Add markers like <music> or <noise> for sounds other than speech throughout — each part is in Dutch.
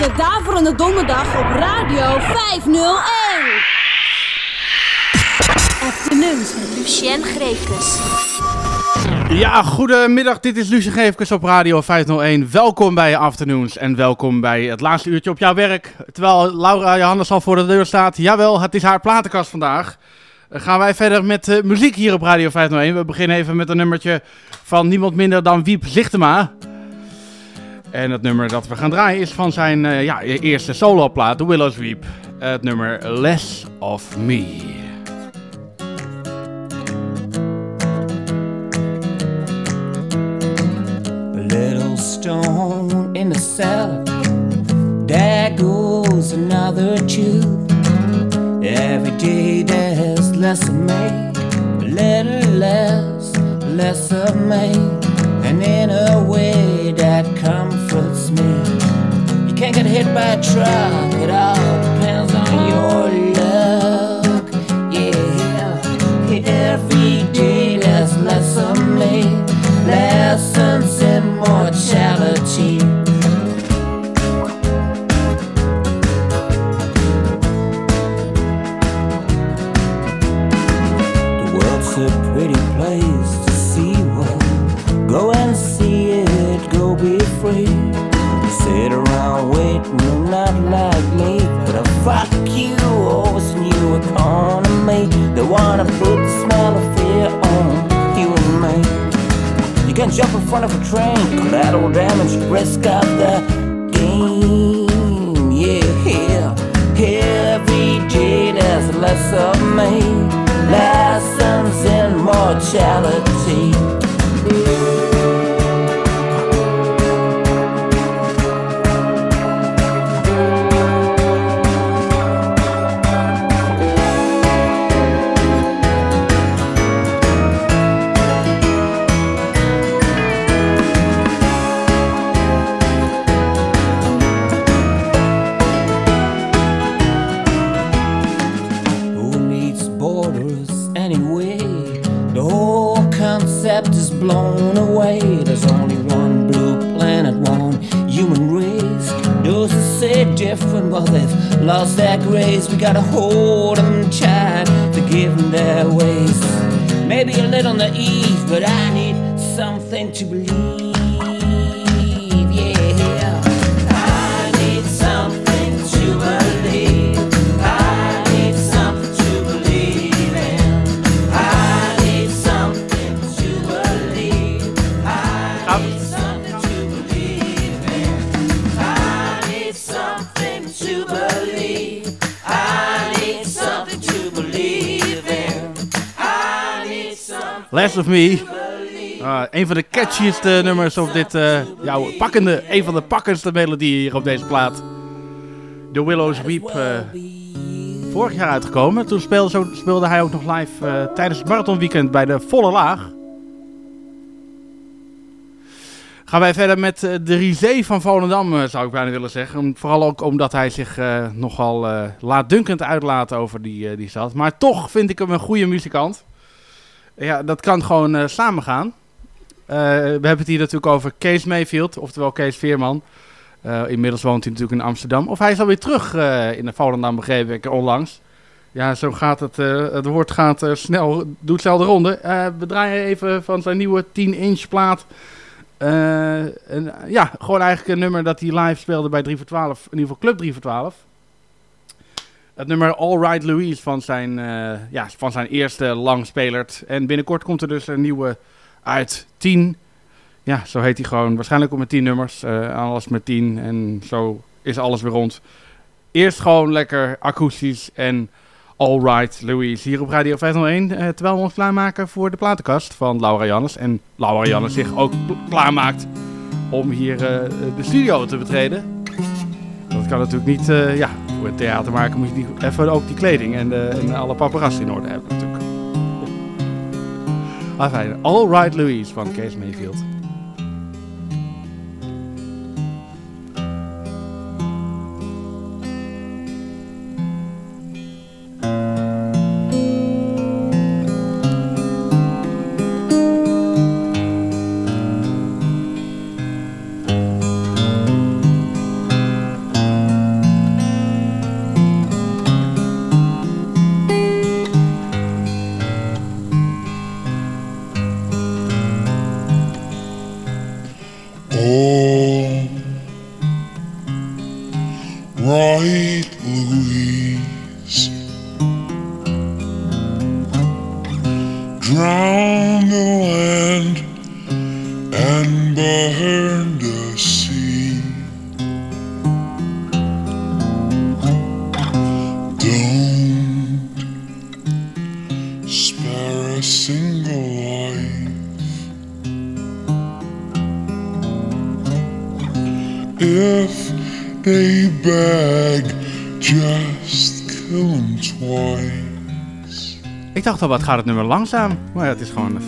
de Daverende Donderdag op Radio 501. Afternoons met Lucien Greefkes. Ja, goedemiddag. Dit is Lucien Geefkes op Radio 501. Welkom bij Afternoons en welkom bij het laatste uurtje op jouw werk. Terwijl Laura Johannes al voor de deur staat. Jawel, het is haar platenkast vandaag. Dan gaan wij verder met uh, muziek hier op Radio 501. We beginnen even met een nummertje van niemand minder dan Wiep Zichtema. En het nummer dat we gaan draaien is van zijn uh, ja, eerste soloplaat, The Willows Weep. Het nummer Less of Me. little stone in the cellar. There goes another tube. Every day there's less of me, a little less, less of me, and in a way that comforts me. You can't get hit by a truck, it all depends on your luck. Yeah, every day there's less of me, lessons in mortality. You're not like me. But I fuck you this new economy. They wanna put the smell of fear on you and me. You can jump in front of a train, collateral damage, risk of the game. Yeah, yeah. Every day there's less of me, lessons in mortality. They've lost their grace. We gotta hold them tight, forgive them their ways. Maybe a little naive, but I need something to believe. Less of Me. Ah, een van de catchieste nummers op dit, eh jouw pakkende, een van de pakkendste melodieën hier op deze plaat. The Willows Weep, eh, vorig jaar uitgekomen. Toen speelde, hij ook nog live eh, tijdens het marathonweekend bij de Volle Laag. Gaan wij verder met eh, de Risé van Volendam, eh, zou ik bijna willen zeggen. Vooral ook omdat hij zich eh, nogal eh, laatdunkend uitlaat over die, eh, die. Maar toch vind ik hem een goede muzikant. Ja, dat kan gewoon eh samen gaan. Eh, we hebben het hier natuurlijk over Kees Mayfield, oftewel Kees Veerman. Eh, inmiddels woont hij natuurlijk in Amsterdam. Of hij is alweer terug in de Volendam, begreep ik, onlangs. Ja, zo gaat het. het woord gaat snel, doet snel de ronde. We draaien even van zijn nieuwe 10-inch plaat. En, ja, gewoon eigenlijk een nummer dat hij live speelde bij 3 voor 12. In ieder geval Club 3 voor 12. Het nummer All Right Louise van zijn, eh, ja, van zijn eerste langspelert. En binnenkort komt er dus een nieuwe uit. 10. Ja, zo heet hij gewoon. Waarschijnlijk ook met 10 nummers. eh, alles met 10. En zo is alles weer rond. Eerst gewoon lekker akoestisch en All Right Louise. Hier op Radio 501. eh, terwijl we ons klaarmaken voor de platenkast van Laura Jannes. En Laura Jannes zich ook klaarmaakt om hier de studio te betreden. Dat kan natuurlijk niet, ja, voor theater maken moet je die, even ook die kleding en, de, en alle paparazzi in orde hebben natuurlijk. Ah, fijn. All Right Louise van Kees Mayfield. Dacht al, wat gaat het nummer langzaam? Maar ja, het is gewoon een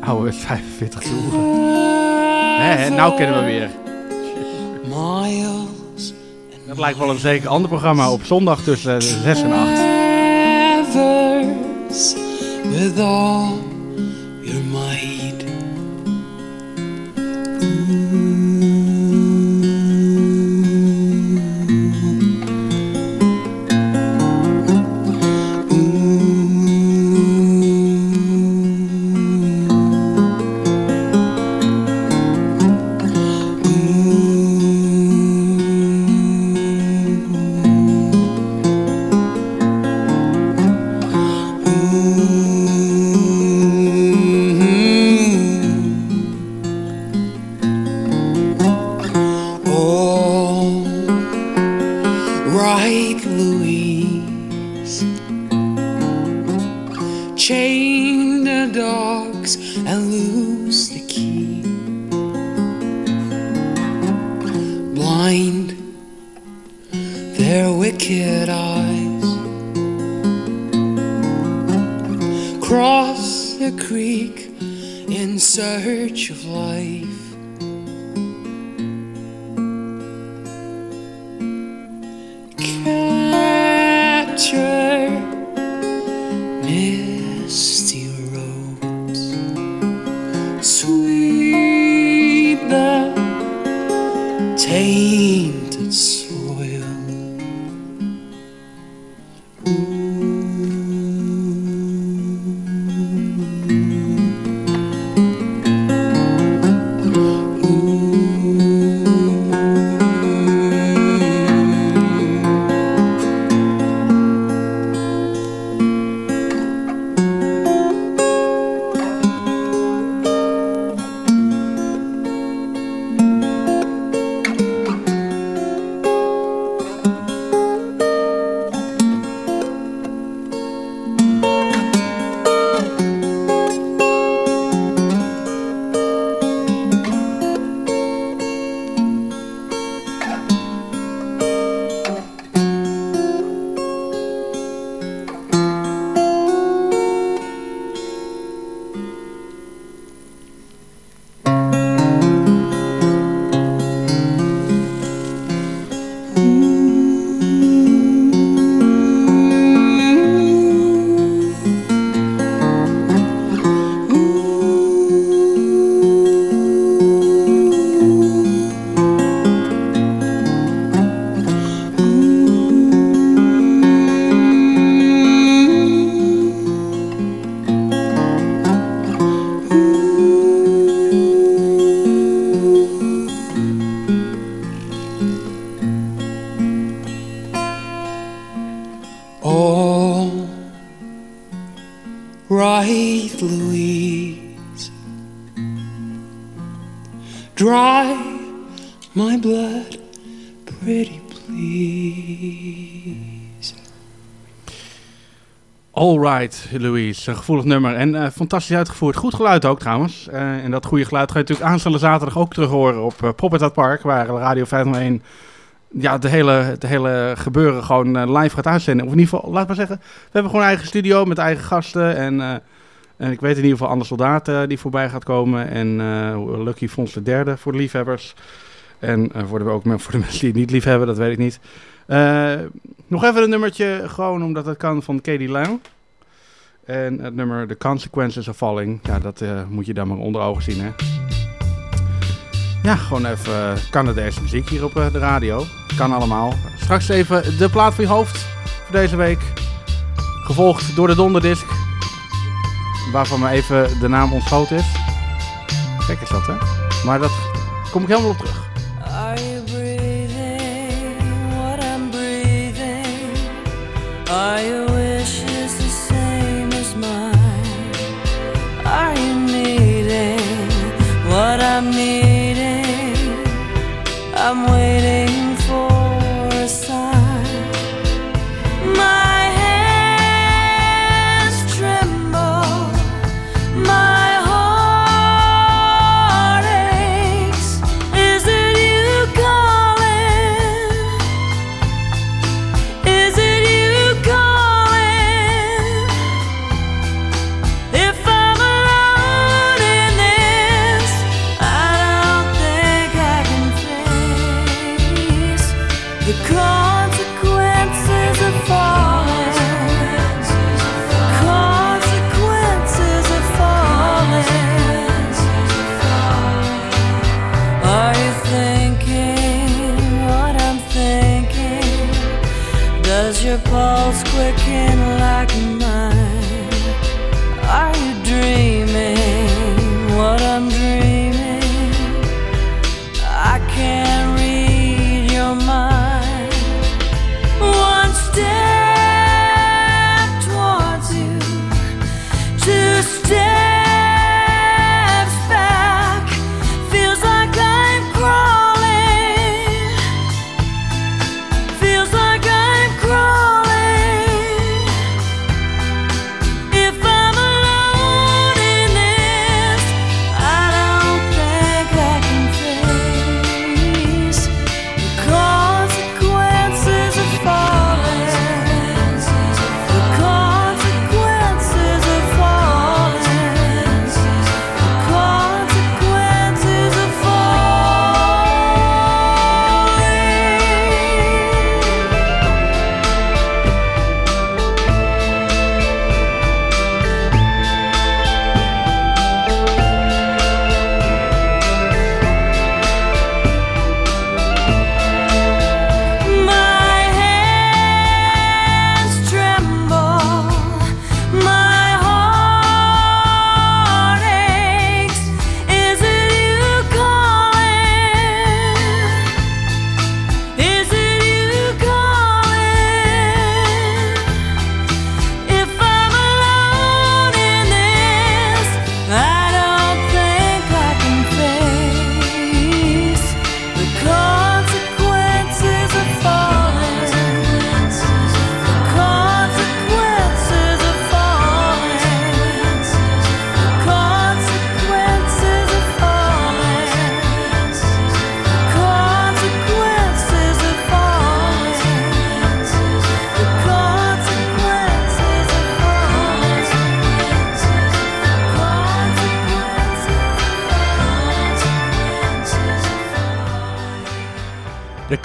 oude <laughs> 45 toeren. Nou kennen we weer. Miles Dat lijkt wel een zeker ander programma op zondag tussen 6 en 8. Chain the dogs and lose the key. Blind their wicked eyes. Cross the creek in search of life. Louise. Een gevoelig nummer. En eh, fantastisch uitgevoerd. Goed geluid ook trouwens. Eh, en dat goede geluid ga je natuurlijk aanstaande zaterdag ook terug horen op uh, Pop Park. Waar Radio 501 ja, de hele, het hele gebeuren gewoon live gaat uitzenden. Of in ieder geval, laat maar zeggen, we hebben gewoon eigen studio met eigen gasten. En, en ik weet in ieder geval Anne Soldaat die voorbij gaat komen. En Lucky Fons de derde voor de liefhebbers. En voor, de, ook voor de mensen die het niet lief hebben, dat weet ik niet. Nog even een nummertje, gewoon omdat het kan, van Katie Lang. En het nummer The Consequences of Falling, ja, dat eh, moet je dan maar onder ogen zien, hè. Ja, gewoon even uh, Canadese muziek hier op eh, de radio. Kan allemaal. Straks even de plaat voor je hoofd voor deze week. Gevolgd door de donderdisc. Waarvan me even de naam ontschoten is. Gek is dat, hè? Maar dat kom ik helemaal op terug. Are what I'm breathing?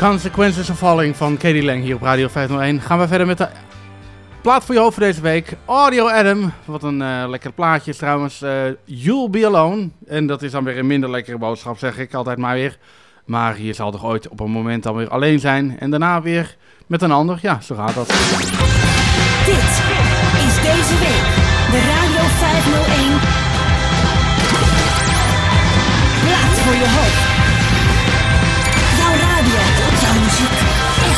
Consequences of Falling van Katie Lang hier op Radio 501. Gaan we verder met de plaat voor je hoofd voor deze week. Audio Adam. Wat een eh, lekker plaatje trouwens. Eh, You'll Be Alone. En dat is dan weer een minder lekkere boodschap, zeg ik altijd maar weer. Maar je zal toch ooit op een moment dan weer alleen zijn. En daarna weer met een ander. Ja, zo gaat dat. Dit is deze week de Radio 501. Plaat voor je hoofd.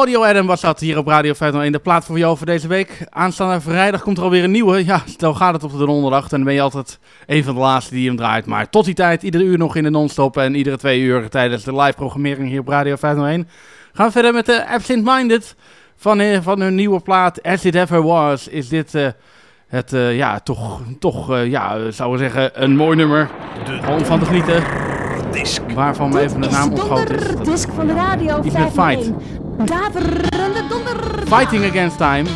Audio Adam was dat hier op Radio 501. De plaat voor jou voor deze week. Aanstaande vrijdag komt er alweer een nieuwe. Ja, stel gaat het op de donderdag. Dan ben je altijd een van de laatste die hem draait. Maar tot die tijd, iedere uur nog in de non-stop. En iedere twee uur tijdens de live programmering hier op Radio 501. Gaan we verder met de Absent Minded. Van, eh, van hun nieuwe plaat As It Ever Was. Is dit eh, het, eh, ja, toch, toch eh, ja, zouden we zeggen, een mooi nummer. Gewoon van te genieten. Disc. Waarvan me even de naam ontgroot is. Donderdisk van de radio Iets met fight. 501. Daverende donder. Fighting Against Time.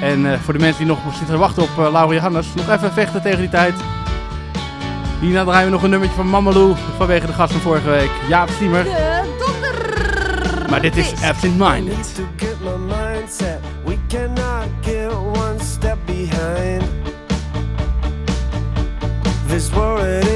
En eh, voor de mensen die nog zitten te wachten op uh, Laura Johannes, nog even vechten tegen die tijd. Hierna draaien we nog een nummertje van Mamalou vanwege de gast van vorige week, Jaap Stiemer. De donder. Maar dit is Absent Minded. We cannot get one step behind. This world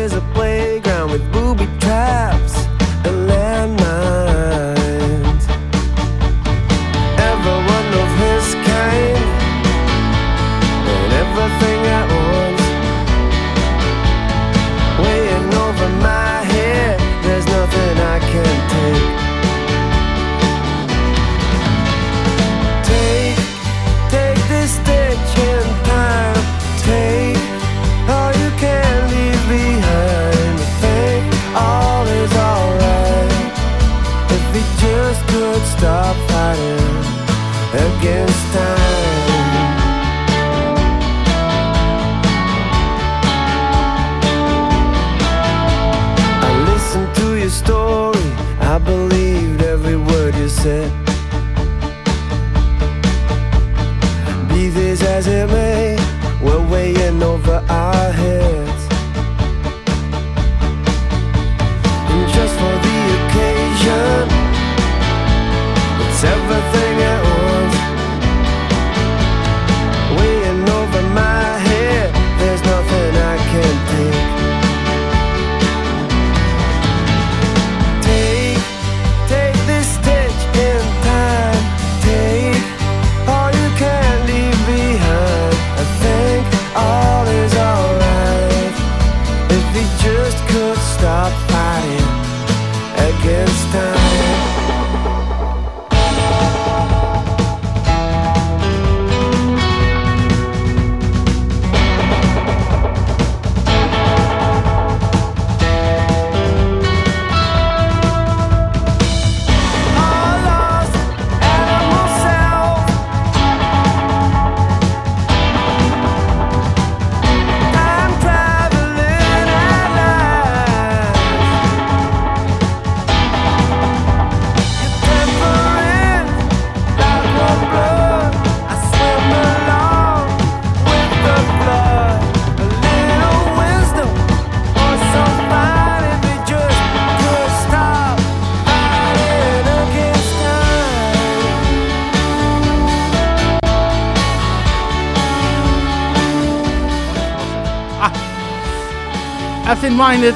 Minded,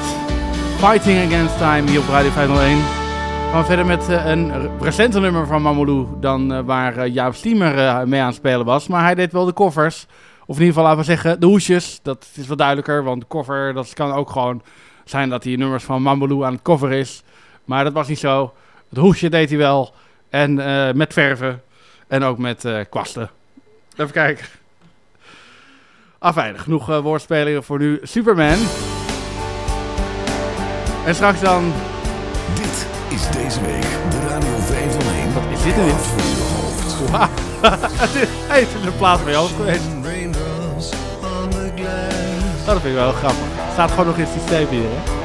Fighting Against Time hier op Radio 501. Gaan we verder met eh, een recenter nummer van Mamoulou dan eh, waar eh, Jaap Stiemer mee aan het spelen was. Maar hij deed wel de covers. Of in ieder geval, laten we zeggen, de hoesjes. Dat is wat duidelijker, want de cover, dat kan ook gewoon zijn dat hij nummers van Mamoulou aan het cover is. Maar dat was niet zo. Het hoesje deed hij wel. En met verven. En ook met kwasten. Even kijken. Afijn, genoeg woordspelingen voor nu. Superman. En straks dan... Dit is deze week de Radio 501. Wat is dit nu? Plaat voor je hoofd. Wauw. het is een plaats voor jou geweest. Oh, dat vind ik wel grappig. Staat gewoon nog in het systeem hier, hè?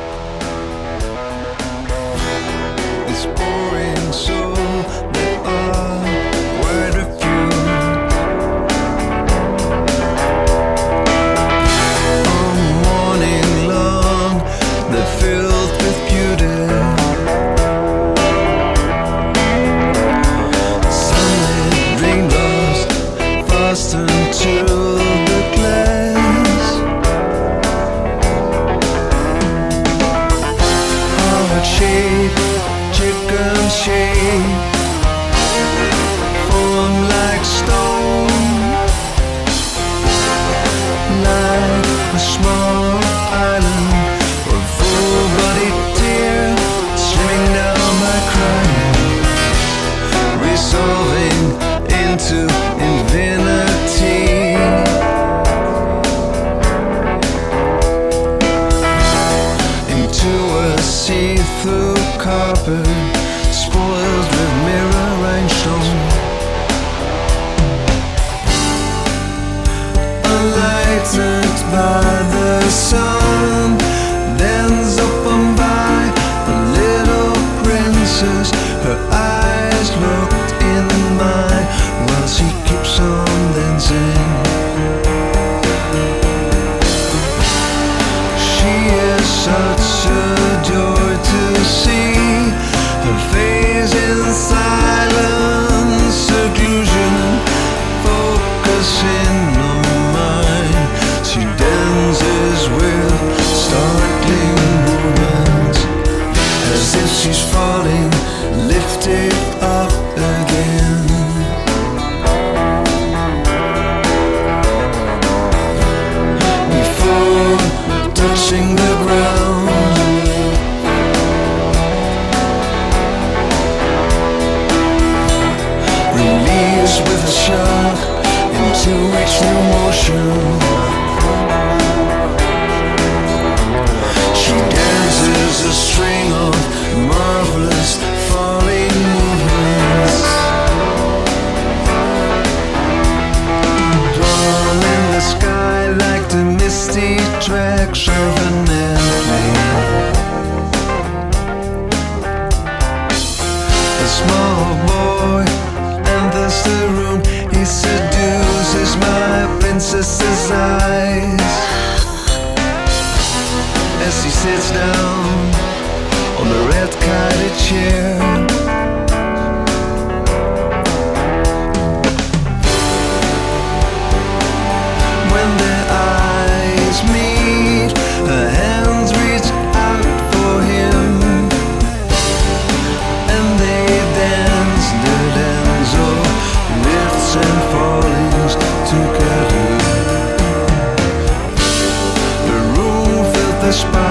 espaço.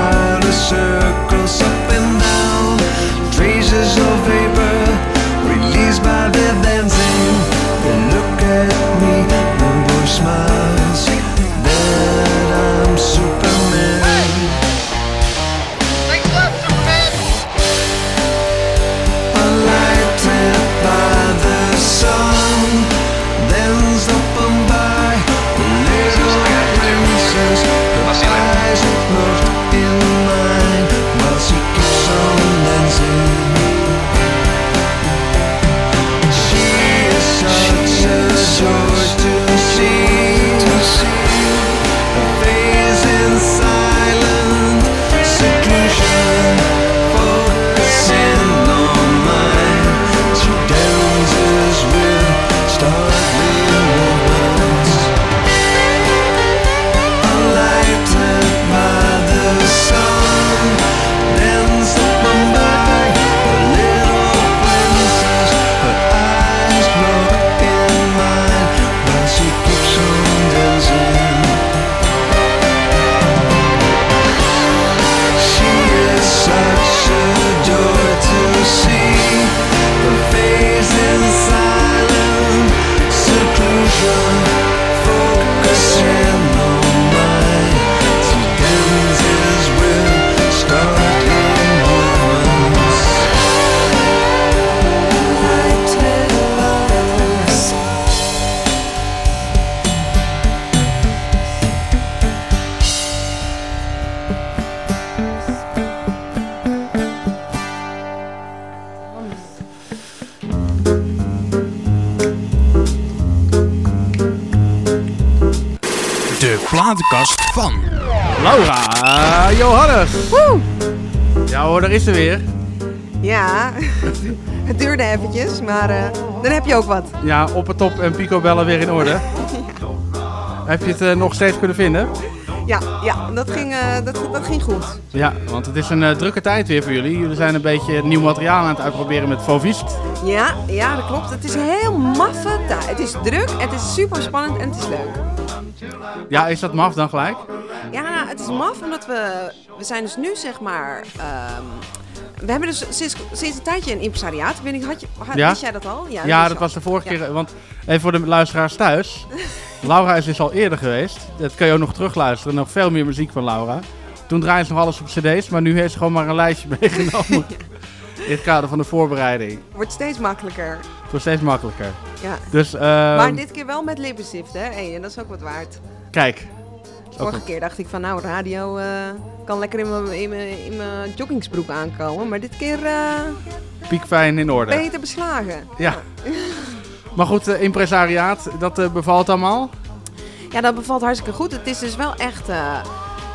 maar uh, dan heb je ook wat. Ja, op het top en pico bellen weer in orde. <laughs> Heb je het eh, nog steeds kunnen vinden? Ja, ja dat, ging, eh, dat, ging goed. Ja, want het is een drukke tijd weer voor jullie. Jullie zijn een beetje nieuw materiaal aan het uitproberen met Fovist. Ja, ja, dat klopt. Het is een heel maffe tijd. Het is druk, het is super spannend en het is leuk. Ja, is dat maf dan gelijk? Ja, het is maf omdat we... We zijn dus nu, zeg maar... Ehm, we hebben dus sinds sinds een tijdje een impresariaat. Ben ik, had je, had. Wist jij dat al? Ja, ja dat, was de vorige keer. Want even voor de luisteraars thuis. <laughs> Laura is dus al eerder geweest. Dat kun je ook nog terugluisteren. Nog veel meer muziek van Laura. Toen draaide ze nog alles op cd's. Maar nu heeft ze gewoon maar een lijstje <laughs> meegenomen. In het kader van de voorbereiding. Wordt steeds makkelijker. Het wordt steeds makkelijker. Ja. Dus, ehm, maar dit keer wel met lippenstift, hè? Hey, en dat is ook wat waard. Kijk, ook Vorige keer dacht ik van, nou, radio eh, kan lekker in mijn- in mijn in mijn joggingsbroek aankomen. Maar dit keer eh, piekfijn in orde. beter beslagen. Ja. Maar goed, eh, impresariaat, dat bevalt allemaal? Ja, dat bevalt hartstikke goed. Het is dus wel echt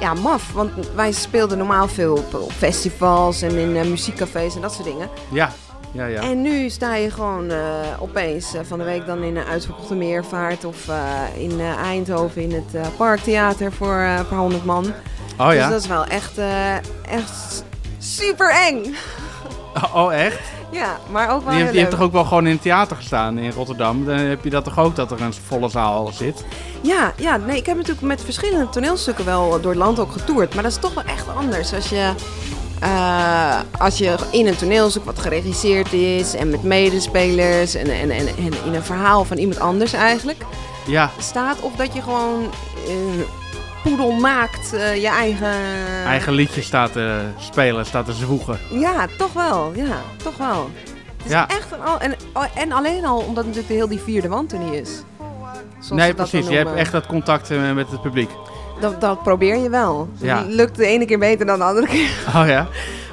ja, maf. Want wij speelden normaal veel op, op festivals en in muziekcafés en dat soort dingen. Ja. Ja, ja. En nu sta je gewoon eh, opeens eh, van de week dan in een uitverkochte meervaart of eh, in Eindhoven in het Parktheater voor een paar honderd man. Oh Dus ja? dat is wel echt, echt super eng. <laughs> Oh, echt? Ja, maar ook wel Je heel hebt, je hebt toch ook wel gewoon in het theater gestaan in Rotterdam? Dan heb je dat toch ook, dat er een volle zaal zit? Ja, ja, nee, ik heb natuurlijk met verschillende toneelstukken wel door het land ook getoerd. Maar dat is toch wel echt anders als je, eh, als je in een toneelstuk wat geregisseerd is en met medespelers en, en, en, en in een verhaal van iemand anders eigenlijk Ja, staat. Of dat je gewoon eh, poedelnaakt eh, je eigen... eigen liedje staat te spelen, staat te zwoegen. Ja, toch wel. Ja, toch wel. Het is Ja. echt al, en, en alleen al omdat natuurlijk heel die vierde wand er niet is. Zoals Nee, precies. Je hebt echt dat contact met het publiek. Dat, dat probeer je wel. Ja. Het lukt de ene keer beter dan de andere keer. <laughs> Oh ja?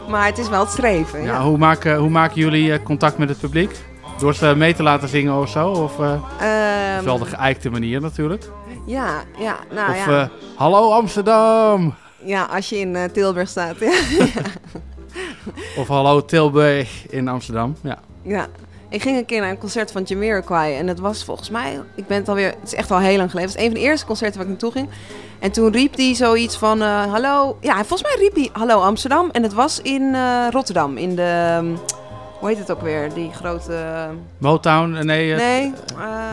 Maar het is wel het streven. ja Ja. hoe, maken, hoe maken jullie eh, contact met het publiek? Door ze mee te laten zingen of zo? Of eh, Ehm, wel de geëikte manier natuurlijk? ja, ja, nou of ja. eh, hallo Amsterdam! ja, als je in eh, Tilburg staat. Ja. <laughs> Of hallo Tilburg in Amsterdam. Ja. ja. Ik ging een keer naar een concert van Jamiroquai en dat was volgens mij, ik ben het alweer, het is echt al heel lang geleden. Het is een van de eerste concerten waar ik naartoe ging. En toen riep hij zoiets van, eh, hallo, ja, volgens mij riep hij hallo Amsterdam. En het was in eh, Rotterdam, in de, um, hoe heet het ook weer, die grote, Motown? Nee, nee,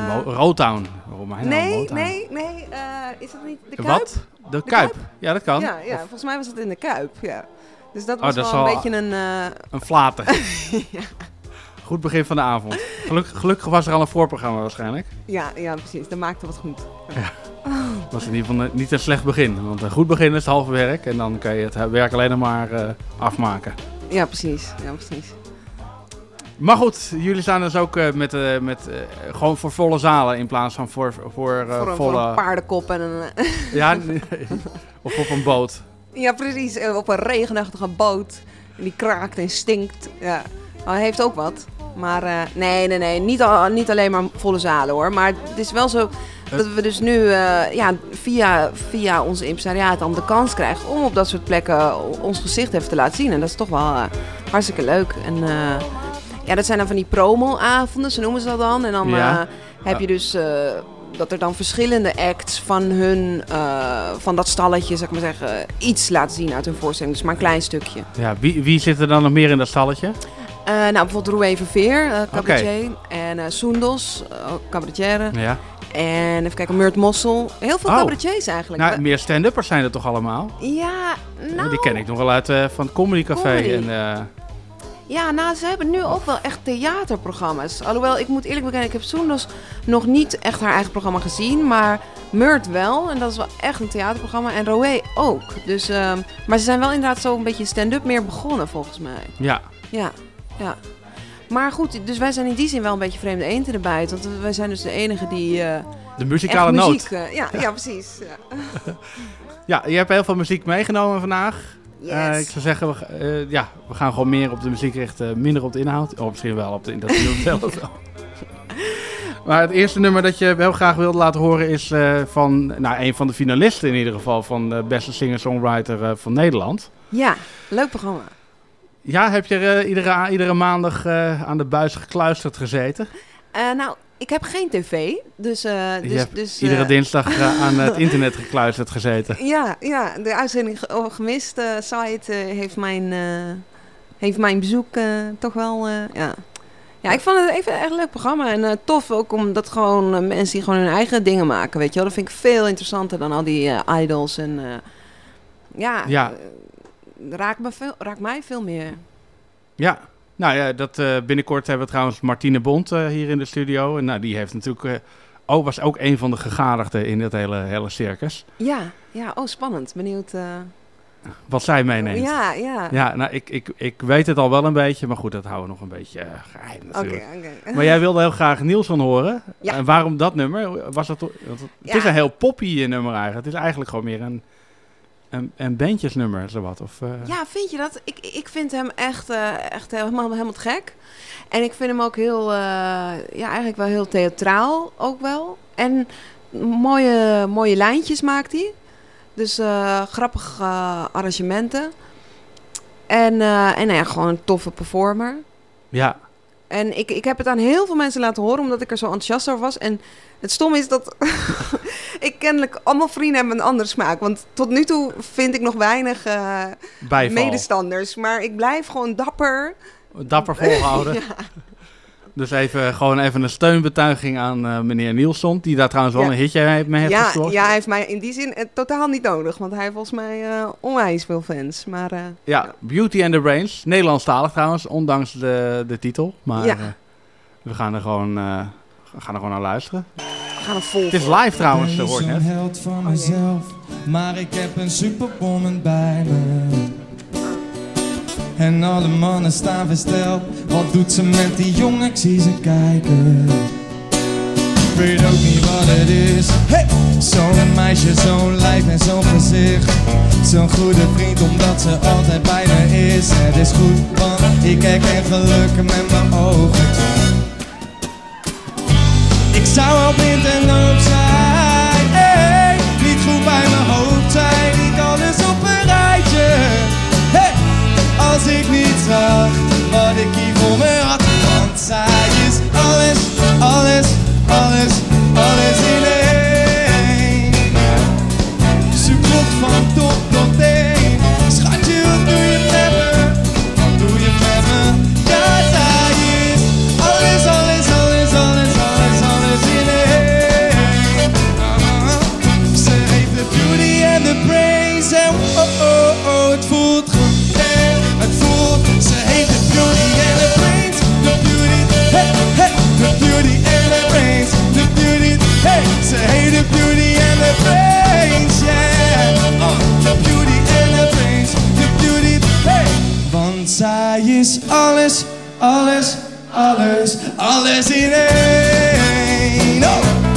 Mo- Rotown. Nou nee, Motown? nee, nee, eh, is dat niet de Kuip? Wat? De Kuip? Ja, dat kan. Ja, ja, Of volgens mij was het in de Kuip, ja. Dus dat Oh, was dat wel een beetje een... een flater. <laughs> Goed begin van de avond. Gelukkig, gelukkig was er al een voorprogramma waarschijnlijk. ja, ja, precies. Dat maakte wat goed. <laughs> was in ieder geval eh, niet een slecht begin. Want een goed begin is het halve werk. En dan kan je het werk alleen nog maar eh, afmaken. Ja, precies. Ja, precies. Maar goed, jullie staan dus ook eh, met, eh, met eh, gewoon voor volle zalen in plaats van voor, voor, eh, voor, een, volle... voor een paardenkop en een... eh, Ja, <laughs> of op een boot. ja, precies. eh, Op een regenachtige boot. En die kraakt en stinkt. Ja. Maar hij heeft ook wat. Maar eh, nee, nee, nee. Niet, al, niet alleen maar volle zalen hoor. Maar het is wel zo dat we dus nu eh, ja, via, via onze impresariaat dan de kans krijgen om op dat soort plekken ons gezicht even te laten zien. En dat is toch wel eh, hartstikke leuk. En eh, ja, dat zijn dan van die promo-avonden, zo noemen ze dat dan. En dan Ja. eh, heb je dus eh, dat er dan verschillende acts van hun, eh, van dat stalletje, zeg maar zeggen, iets laten zien uit hun voorstelling. Dus maar een klein stukje. Ja, wie, wie zit er dan nog meer in dat stalletje? Eh, nou, bijvoorbeeld Roué Verveer, eh cabaretier. En eh Soendos, cabaretière. Ja. En even kijken, Murt Mossel. Heel veel Oh. cabaretiers eigenlijk. Nou, meer stand-uppers zijn er toch allemaal? ja, nou... Die ken ik nog wel uit van het Comedy Café. Comedy. En, Ja, nou, ze hebben nu ook wel echt theaterprogramma's. Alhoewel, ik moet eerlijk bekennen, ik heb Soendos nog niet echt haar eigen programma gezien. Maar Murt wel, en dat is wel echt een theaterprogramma. En Roé ook. Dus, ehm, maar ze zijn wel inderdaad zo een beetje stand-up meer begonnen, volgens mij. ja. Ja, ja. Maar goed, dus wij zijn in die zin wel een beetje vreemde eenden erbij. Want wij zijn dus de enige die eh De muzikale noot. muziek... eh, ja, ja, precies. Ja. <laughs> Ja, je hebt heel veel muziek meegenomen vandaag. Yes. Eh, ik zou zeggen, we, ja, we gaan gewoon meer op de muziek richten, minder op de inhoud. Oh, misschien wel op de inhoud zelf <laughs> wel. Maar het eerste nummer dat je wel graag wilde laten horen is van nou, een van de finalisten in ieder geval van de beste singer-songwriter van Nederland. ja, leuk programma. Ja, heb je eh, iedere, iedere maandag eh, aan de buis gekluisterd gezeten? Eh, nou, ik heb geen tv, dus... dus, je hebt dus iedere dinsdag <laughs> aan het internet gekluisterd gezeten. Ja, ja, de uitzending oh, gemist. site heeft, mijn, heeft mijn bezoek toch wel. ja. ja, ik vond het even echt een leuk programma. En tof ook omdat gewoon mensen die gewoon hun eigen dingen maken. Weet je wel, dat vind ik veel interessanter dan al die idols. En ja, Ja. Raakt, me veel, raakt mij veel meer. Ja, nou ja, dat, eh, binnenkort hebben we trouwens Martine Bond eh, hier in de studio. En nou, die heeft natuurlijk, eh, oh, was ook een van de gegadigden in het hele, hele circus. Ja, ja, oh spannend. Benieuwd. wat zij meeneemt. Ja, ja. Ja, nou, ik, ik, ik weet het al wel een beetje, maar goed, dat houden we nog een beetje eh, geheim Oké, natuurlijk. oké. <laughs> Maar jij wilde heel graag Nielsen horen. Ja. En waarom dat nummer? Was dat, het is een heel poppy nummer eigenlijk. Het is eigenlijk gewoon meer een, een, een bandjesnummer, zowat. Of, eh, Ja, vind je dat? Ik, ik vind hem echt, eh, echt helemaal, helemaal te gek. En ik vind hem ook heel, eh, ja, eigenlijk wel heel theatraal ook wel. En mooie, mooie lijntjes maakt hij. Dus eh, grappige arrangementen. En, eh, en nou ja, gewoon een toffe performer. ja. En ik, ik heb het aan heel veel mensen laten horen, omdat ik er zo enthousiast over was. En het stom is dat <laughs> ik kennelijk allemaal vrienden hebben een andere smaak. Want tot nu toe vind ik nog weinig bijval. medestanders. Maar ik blijf gewoon dapper. Dapper volgehouden. <laughs> Ja. Dus even, gewoon even een steunbetuiging aan eh, meneer Nielsen. Die daar trouwens wel Ja. een hitje mee heeft Ja, ja, hij heeft mij in die zin eh, totaal niet nodig. Want hij heeft volgens mij eh, onwijs veel fans. Maar eh, Ja, Beauty and the Brains. Nederlandstalig trouwens, ondanks de, de titel. Maar Ja. eh, we gaan er, gewoon, eh, we gaan er gewoon naar luisteren. we gaan er vol Het is live trouwens, Ik ben hoor zo'n net. held van mezelf, maar ik heb een superwoman bij me. En alle mannen staan versteld, wat doet ze met die jongen? Ik zie ze kijken. Ik weet ook niet wat het is. Hey! Zo'n meisje, zo'n lijf en zo'n gezicht. Zo'n goede vriend, omdat ze altijd bij me is. Het is goed, want ik herken geluk met mijn ogen. Ik zou wel blind en doof zijn, zag wat ik hier voor me had, want zij is alles, alles, alles, alles in één. Is alles, alles, alles, alles in één. Oh.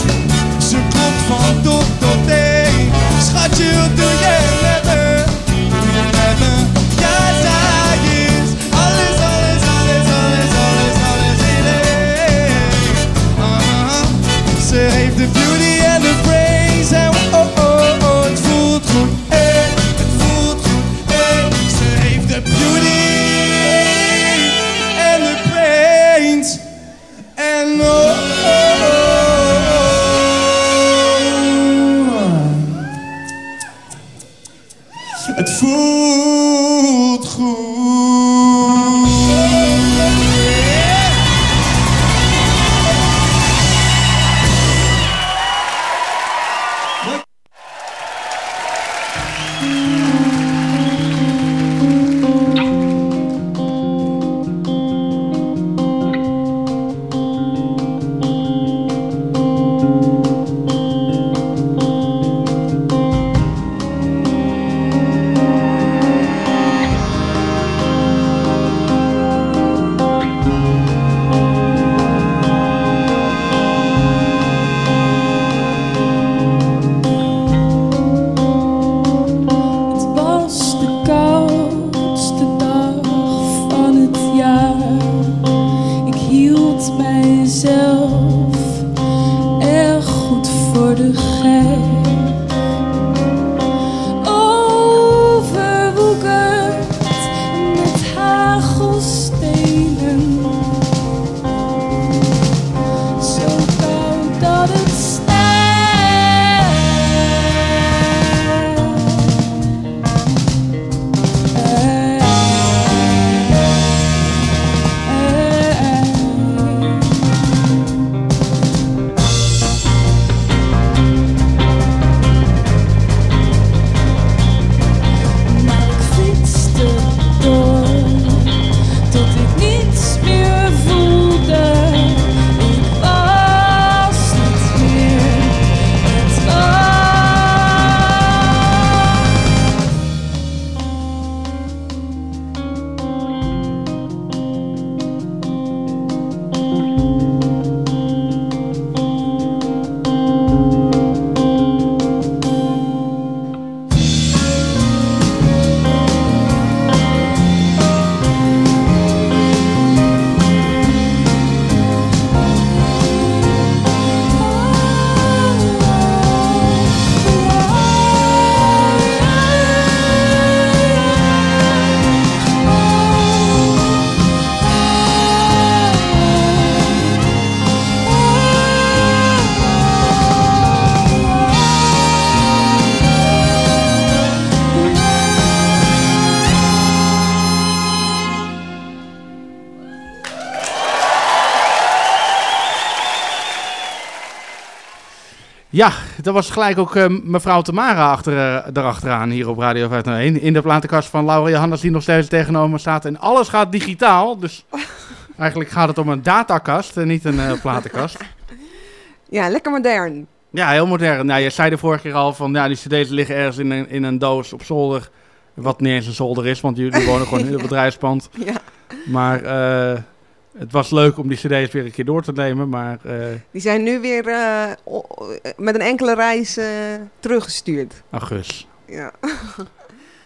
Was gelijk ook eh, mevrouw Tamara achter, eh, erachteraan hier op Radio 501. In de platenkast van Laura Johannes die nog steeds tegenover me staat. En alles gaat digitaal, dus <laughs> eigenlijk gaat het om een datakast en niet een eh, platenkast. <laughs> Ja, lekker modern. Ja, heel modern. Nou, je zei de vorige keer al van, ja, die cd's liggen ergens in een, in een doos op zolder. Wat niet eens een zolder is, want jullie wonen gewoon in het <laughs> bedrijfspand. Ja. Maar eh, het was leuk om die cd's weer een keer door te nemen, maar... eh, Die zijn nu weer eh, met een enkele reis eh, teruggestuurd. August. Ja. <laughs>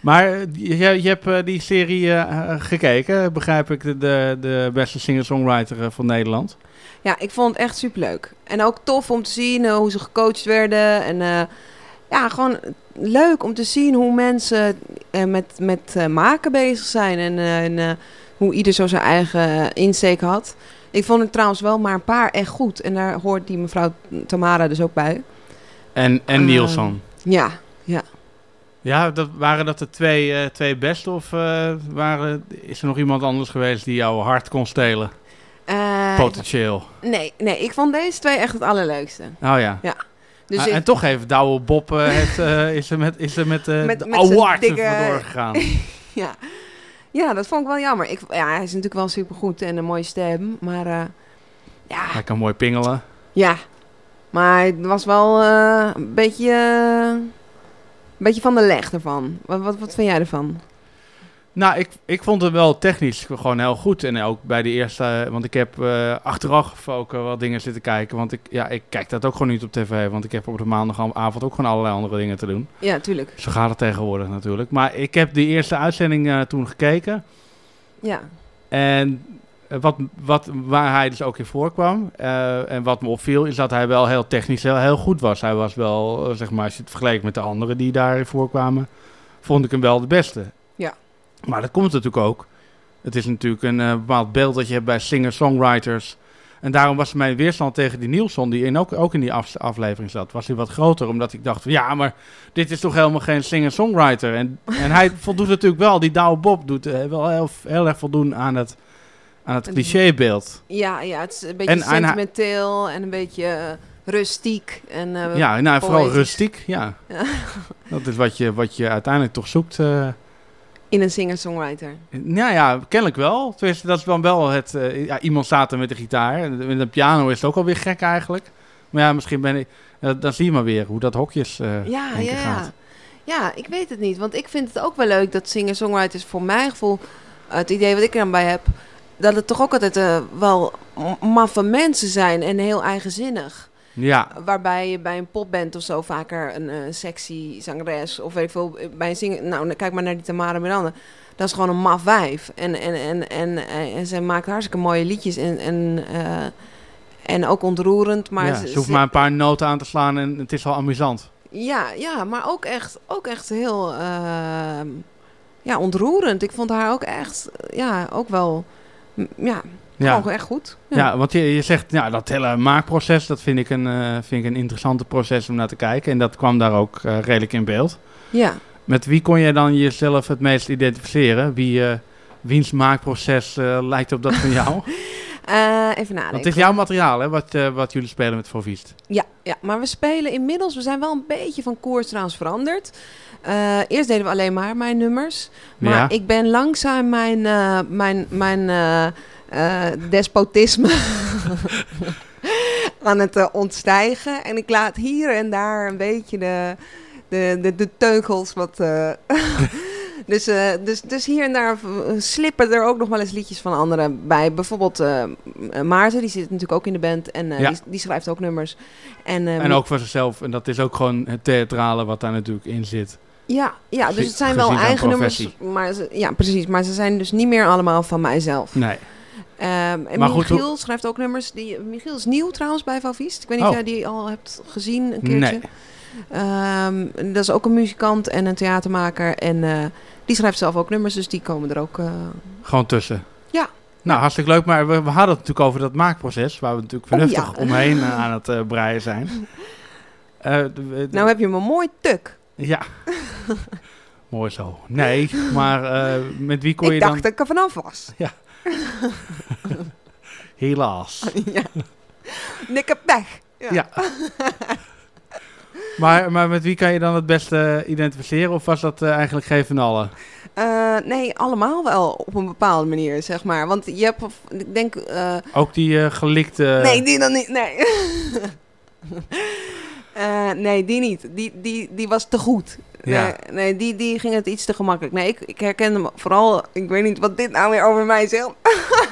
Maar je, je hebt die serie gekeken, begrijp ik, de, de, de beste singer-songwriter van Nederland. ja, ik vond het echt superleuk. En ook tof om te zien hoe ze gecoacht werden. En ja, gewoon leuk om te zien hoe mensen met, met maken bezig zijn. En, en hoe ieder zo zijn eigen insteek had. Ik vond er trouwens wel maar een paar echt goed. En daar hoort die mevrouw Tamara dus ook bij. En, en Eh, Nielsen. Ja, ja. Ja, dat, waren dat de twee, eh, twee beste of eh, waren, is er nog iemand anders geweest die jouw hart kon stelen? Eh, Potentieel. nee, nee, ik vond deze twee echt het allerleukste. Oh ja. Ja. Dus Ah, ik- en toch even, Douwe Bob eh, heeft, eh, is er met, is er met, eh Met- de met award dikke- ervoor gegaan. <laughs> ja. Ja, dat vond ik wel jammer. Ik, ja, hij is natuurlijk wel supergoed en een mooie stem. Maar eh, ja, Hij kan mooi pingelen. ja. Maar het was wel eh, een beetje, eh, een beetje van de leg ervan. Wat, wat, wat vind jij ervan? Nou, ik, ik vond het wel technisch gewoon heel goed. En ook bij de eerste, eh, want ik heb eh, achteraf ook eh, wat dingen zitten kijken. Want ik, ja, ik kijk dat ook gewoon niet op tv. Want ik heb op de maandagavond ook gewoon allerlei andere dingen te doen. Ja, tuurlijk. Zo gaat het tegenwoordig natuurlijk. Maar ik heb de eerste uitzending eh, toen gekeken. Ja, En wat, wat, waar hij dus ook in voorkwam. en wat me opviel, is dat hij wel heel technisch heel, heel goed was. Hij was wel, zeg maar, als je het vergelijkt met de anderen die daarin voorkwamen, vond ik hem wel de beste. Maar dat komt natuurlijk ook. Het is natuurlijk een eh, bepaald beeld dat je hebt bij singer-songwriters. En daarom was mijn weerstand tegen die Nielsen, die in ook, ook in die af- aflevering zat, was hij wat groter. Omdat ik dacht, van, ja, maar dit is toch helemaal geen singer-songwriter. En, en hij <laughs> voldoet natuurlijk wel, die Douwe Bob doet eh, wel heel, heel erg voldoen aan het, aan het clichébeeld. ja, ja het is een beetje En- sentimenteel en een beetje eh, rustiek. En, Ja, nou, vooral rustiek, ja. Ja. <laughs> Dat is wat je, wat je uiteindelijk toch zoekt. In een singer-songwriter. nou ja, kennelijk wel. Tenminste, dat is dan wel het... eh, ja, iemand staat er met de gitaar. En Met de piano is het ook alweer gek eigenlijk. Maar ja, misschien ben ik... eh, dan zie je maar weer hoe dat hokjes eh Ja, ja, ja. gaat. Ja, ik weet het niet. Want ik vind het ook wel leuk dat singer-songwriters voor mijn gevoel... Het idee wat ik er dan bij heb... Dat het toch ook altijd wel maffe mensen zijn en heel eigenzinnig. Ja, Waarbij je bij een popband of zo vaker een eh, sexy zangeres of weet ik veel... Bij een zinger... Nou, kijk maar naar die Tamara Miranda. Dat is gewoon een maf wijf. En, en, en, en, en, en ze maakt hartstikke mooie liedjes en... en eh, en ook ontroerend, maar ja, ze- ze hoeft maar een paar noten aan te slaan en het is al amusant. Ja, ja, maar ook echt, ook echt heel ehm, ja, ontroerend. Ik vond haar ook echt, eh, ja, ook wel, ja, Ja. gewoon echt goed. Ja, want je, je zegt, ja, dat hele maakproces, dat vind ik, een, eh vind ik een interessante proces om naar te kijken. En dat kwam daar ook eh, redelijk in beeld. Ja. Met wie kon je dan jezelf het meest identificeren? Wie, eh, wiens maakproces lijkt op dat van jou? <laughs> Even nadenken. Want het is jouw materiaal, hè, wat, wat jullie spelen met Forviest. Ja, ja, maar we spelen inmiddels, we zijn wel een beetje van koers trouwens veranderd. Eerst deden we alleen maar mijn nummers. Maar Ja. ik ben langzaam mijn, mijn, mijn eh, despotisme <laughs> aan het eh, ontstijgen. En ik laat hier en daar een beetje de, de, de, de teugels wat... eh, <laughs> Dus, dus, dus hier en daar slippen er ook nog wel eens liedjes van anderen bij. Bijvoorbeeld Maarten, die zit natuurlijk ook in de band en Ja. die, die schrijft ook nummers. En, eh, En ook voor zichzelf. En dat is ook gewoon het theatrale wat daar natuurlijk in zit. Ja, ja dus het zijn wel eigen nummers. Maar ze, ja, precies. Maar ze zijn dus niet meer allemaal van mijzelf. Nee. Ehm, en Maar Michiel schrijft ook nummers. Die, Michiel is nieuw trouwens bij Valvist. Ik weet niet Oh. of jij die al hebt gezien een keertje. Nee. Ehm, dat is ook een muzikant en een theatermaker. En eh, die schrijft zelf ook nummers, dus die komen er ook... eh, Gewoon tussen. Ja. Nou, hartstikke leuk. Maar we, we hadden het natuurlijk over dat maakproces. Waar we natuurlijk Oh, vernuftig ja. <laughs> omheen eh, aan het breien zijn. Nou heb je me mooi tuk. Ja. <laughs> Mooi zo. Nee, maar met wie kon Ik je dacht dan... dat ik er vanaf was. Ja. <laughs> Helaas. <laughs> ja. Ik heb pech. Ja. <laughs> Maar, maar met wie kan je dan het beste identificeren? Of was dat eh, eigenlijk geen van allen? Eh, nee, allemaal wel op een bepaalde manier, zeg maar. Want je hebt, ik denk... eh, Ook die gelikte... Nee, die dan niet. Nee. Eh, nee, die niet. Die, die, die was te goed. Ja. Nee, nee die, die ging het iets te gemakkelijk. Nee, ik, ik herkende me vooral... Ik weet niet wat dit nou weer over mij zegt.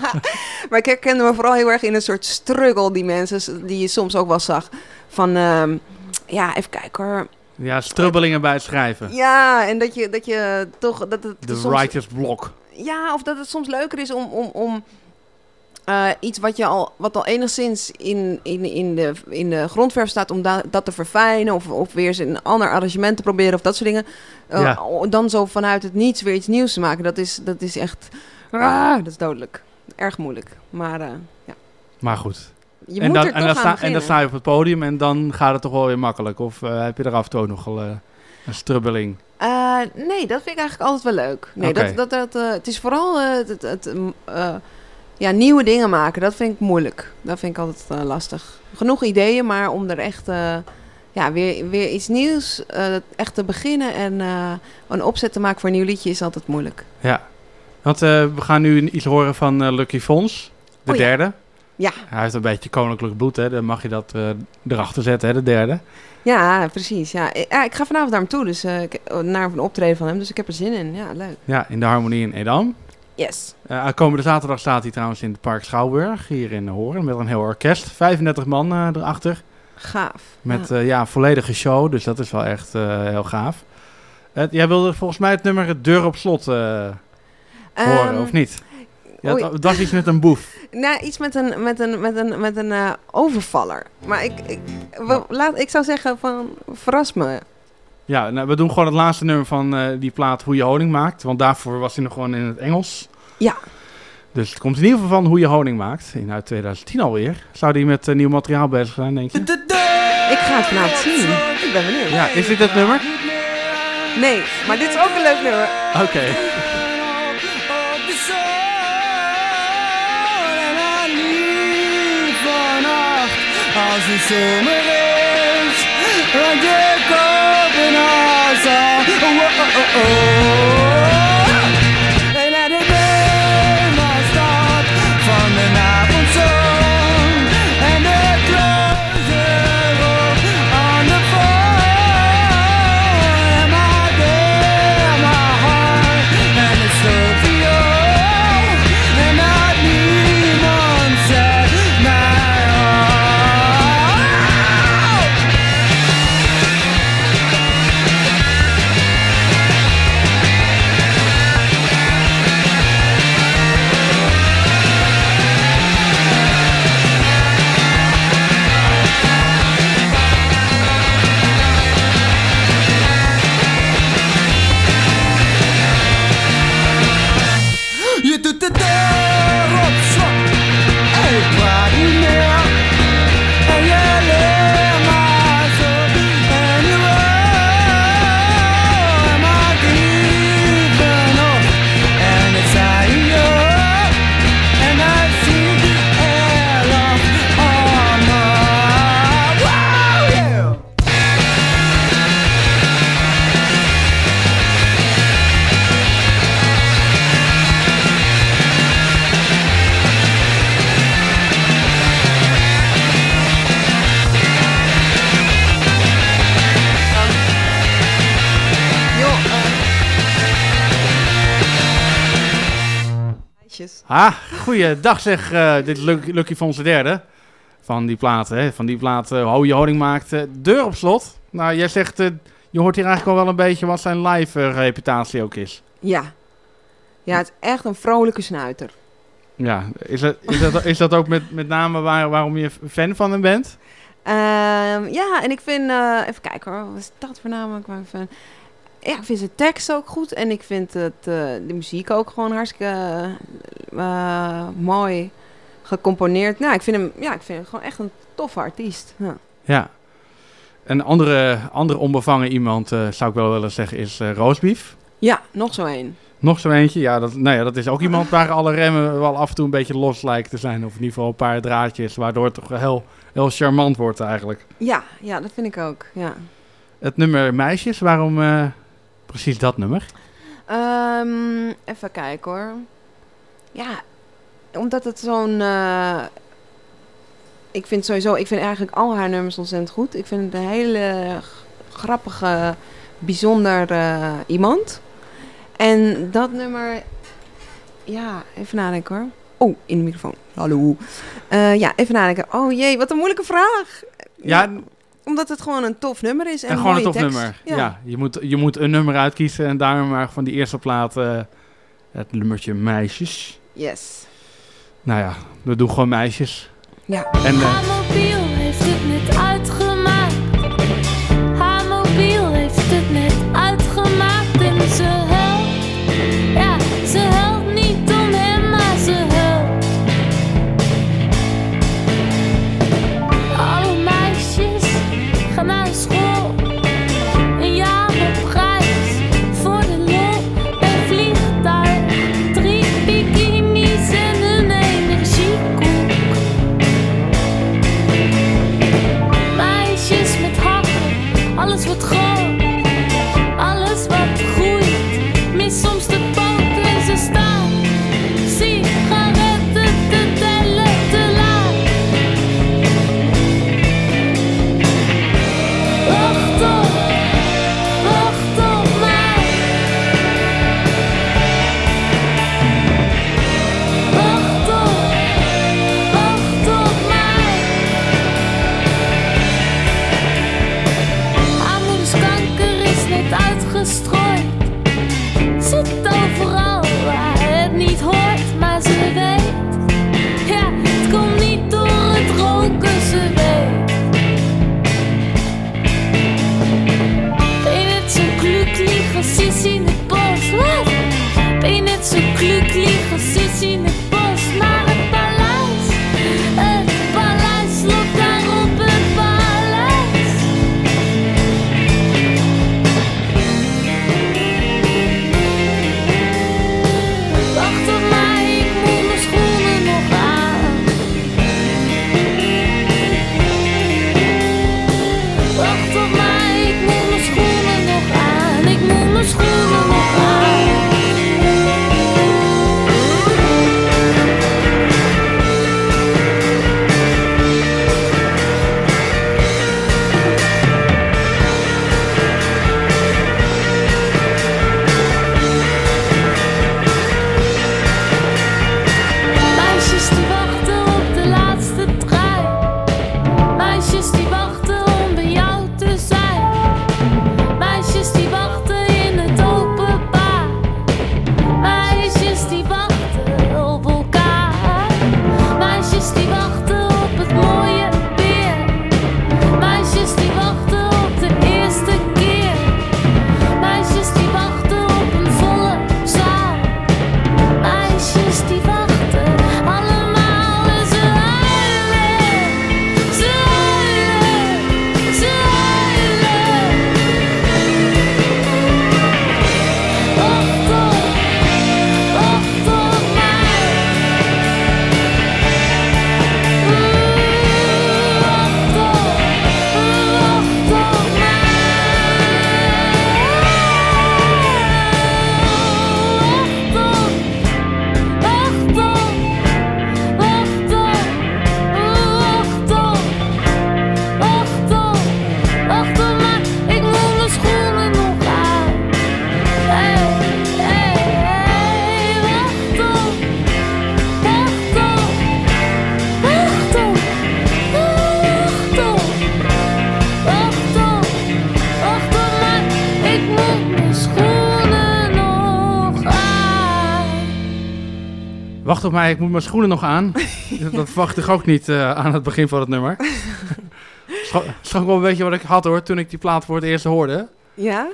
<laughs> maar ik herkende me vooral heel erg in een soort struggle... die mensen, die je soms ook wel zag. Van, ehm, ja, even kijken hoor. Ja, strubbelingen bij het schrijven. Ja, en dat je, dat je toch... Dat het De soms, writer's block. ja, of dat het soms leuker is om, om, om eh, iets wat, je al, wat al enigszins in, in, in, de, in de grondverf staat, om da- dat te verfijnen. Of, of weer eens een ander arrangement te proberen of dat soort dingen. Eh, Ja. Dan zo vanuit het niets weer iets nieuws te maken. Dat is, dat is echt. Ah, dat is dodelijk. Erg moeilijk. Maar eh, ja. Maar goed. je en moet dan, er en, dan sta, en dan sta je op het podium en dan gaat het toch wel weer makkelijk. Of heb je er af en toe nog wel een strubbeling? Nee, dat vind ik eigenlijk altijd wel leuk. Nee, dat, dat, dat, het is vooral het, het, ja, nieuwe dingen maken. Dat vind ik moeilijk. Dat vind ik altijd eh, lastig. Genoeg ideeën, maar om er echt eh, ja, weer, weer iets nieuws eh, echt te beginnen en een opzet te maken voor een nieuw liedje is altijd moeilijk. Ja. Want we gaan nu iets horen van Lucky Fons, de Oh derde. Ja. Hij heeft een beetje koninklijk bloed, hè. Dan mag je dat erachter zetten, hè, de derde. Ja, precies. Ja. Ik, ja, ik ga vanavond naar hem toe, dus ik- naar een optreden van hem. Dus ik heb er zin in. Ja, leuk. Ja, in de Harmonie in Edam. Yes. Eh, komende zaterdag staat hij trouwens in het Park Schouwburg, hier in Horen, met een heel orkest. 35 man eh, erachter. Gaaf. Met Ja. ja. ja, een volledige show, dus dat is wel echt eh, heel gaaf. Eh, jij wilde volgens mij het nummer Deur op slot eh, horen, Ehm, of niet? Ja, het was iets met een boef. <laughs> Nou, iets met een, met een, met een, met een eh, overvaller. Maar ik, ik, we- laat, ik zou zeggen van, verras me. Ja, nou, we doen gewoon het laatste nummer van eh, die plaat Hoe je honing maakt. Want daarvoor was hij nog gewoon in het Engels. Ja. Dus het komt in ieder geval van Hoe je honing maakt. In uit 2010 alweer. Zou die met eh, nieuw materiaal bezig zijn, denk je? Ik ga het vanavond zien. Ik ben benieuwd. Ja, is dit het nummer? Nee, maar dit is ook een leuk nummer. Oké. Als de zomer is, Oh, oh, oh, oh. Ah, goeiedag zeg. eh, dit is Lucky, Lucky Fons de derde. Van die plaat, hè. Van die plaat Hoe je honing maakt. eh, deur op slot. Nou, jij zegt... je hoort hier eigenlijk al wel een beetje wat zijn live reputatie ook is. Ja. Ja, het is echt een vrolijke snuiter. Ja, is dat, is dat, is dat ook met, met name waar, waarom je fan van hem bent? Ehm, ja, en ik vind... even kijken hoor, wat is dat voornamelijk waar ik van... Ja, ik vind zijn tekst ook goed. En ik vind het, eh, de muziek ook gewoon hartstikke eh, mooi gecomponeerd. Nou, ik vind hem, ja, ik vind hem gewoon echt een toffe artiest. Ja. Ja. Een andere, andere onbevangen iemand, eh, zou ik wel willen zeggen, is Roosbeef. Ja, nog zo één. Nog zo eentje. Ja, dat, nou ja, dat is ook iemand waar alle remmen wel af en toe een beetje los lijken te zijn. Of in ieder geval een paar draadjes, waardoor het toch heel, heel charmant wordt eigenlijk. Ja, ja, dat vind ik ook. Ja. Het nummer Meisjes, waarom precies dat nummer? Ehm, even kijken hoor. Ja, omdat het zo'n. eh, ik vind sowieso, ik vind eigenlijk al haar nummers ontzettend goed. Ik vind het een hele grappige, bijzonder eh, iemand. En dat nummer, ja, even nadenken hoor. Oh, in de microfoon. Hallo. Eh, ja, even nadenken. Oh jee, wat een moeilijke vraag. Ja, Omdat het gewoon een tof nummer is. En, en gewoon een tof tekst. nummer. Ja. je, moet, je moet een nummer uitkiezen en daarom maar van die eerste plaat eh, het nummertje Meisjes. Yes. Nou ja, we doen gewoon Meisjes. Ja. En, eh, Wacht op mij, ik moet mijn schoenen nog aan. <laughs> dat verwacht ik ook niet eh, aan het begin van het nummer. <laughs> Schrok wel een beetje wat ik had hoor, toen ik die plaat voor het eerst hoorde. Ja?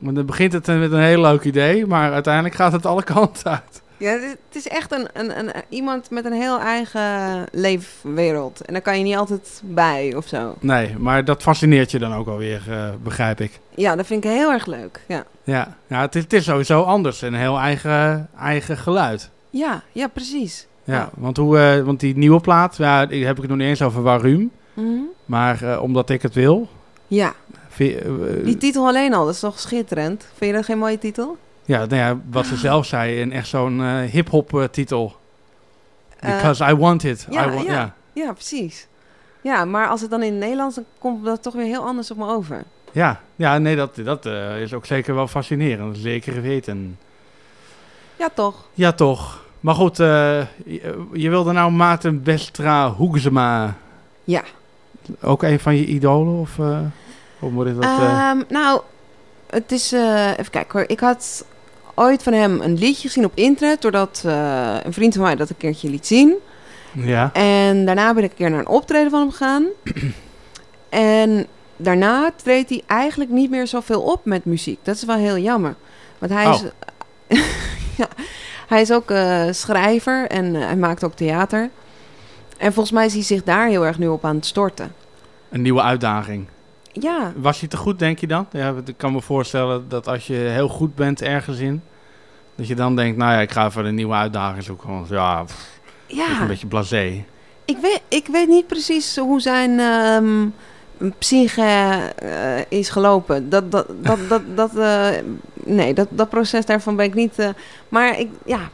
Want dan begint het met een heel leuk idee, maar uiteindelijk gaat het alle kanten uit. Ja, het is echt een, een, een, iemand met een heel eigen leefwereld. En daar kan je niet altijd bij of zo. Nee, maar dat fascineert je dan ook alweer, eh begrijp ik. Ja, dat vind ik heel erg leuk. Ja, Ja, ja het, is, het is sowieso anders. Een heel eigen, eigen geluid. Ja, ja precies. Ja, Want, hoe, eh, want die nieuwe plaat, ja, die heb ik het nog niet eens over waarom. Mhm. Maar eh, omdat ik het wil, Ja, Vind eh, Die titel alleen al, dat is toch schitterend? Vind je dat geen mooie titel? ja, nou ja, wat ze zelf zei, een echt zo'n hip-hop titel. Because I want it. ja, I want, ja. ja. Ja, precies. Ja, maar als het dan in het Nederlands, dan komt dat toch weer heel anders op me over. Ja, ja, nee, dat, dat is ook zeker wel fascinerend. Zeker weten. Ja, toch? Ja, toch. Maar goed, eh, je, je wilde nou Maarten Westra Hoeksema. Ja. Ook een van je idolen? Of eh, hoe moet ik dat... eh, Ehm, nou, het is... even kijken hoor. Ik had ooit van hem een liedje gezien op internet... doordat een vriend van mij dat een keertje liet zien. ja. En daarna ben ik een keer naar een optreden van hem gegaan. <clears throat> en daarna treedt hij eigenlijk niet meer zoveel op met muziek. Dat is wel heel jammer. Want hij is, Oh. <laughs> ja, hij is ook eh, schrijver en eh, hij maakt ook theater. En volgens mij is hij zich daar heel erg nu op aan het storten. Een nieuwe uitdaging. Ja, Was hij te goed, denk je dan? Ja, ik kan me voorstellen dat als je heel goed bent ergens in... dat je dan denkt, nou ja, ik ga even een nieuwe uitdaging zoeken. Want ja, pff, ja. een beetje blasé. Ik, weet, ik weet niet precies hoe zijn ehm, psyche eh, is gelopen. Dat, dat, dat, dat, dat, nee, dat, dat proces daarvan ben ik niet... eh, maar ik, ja,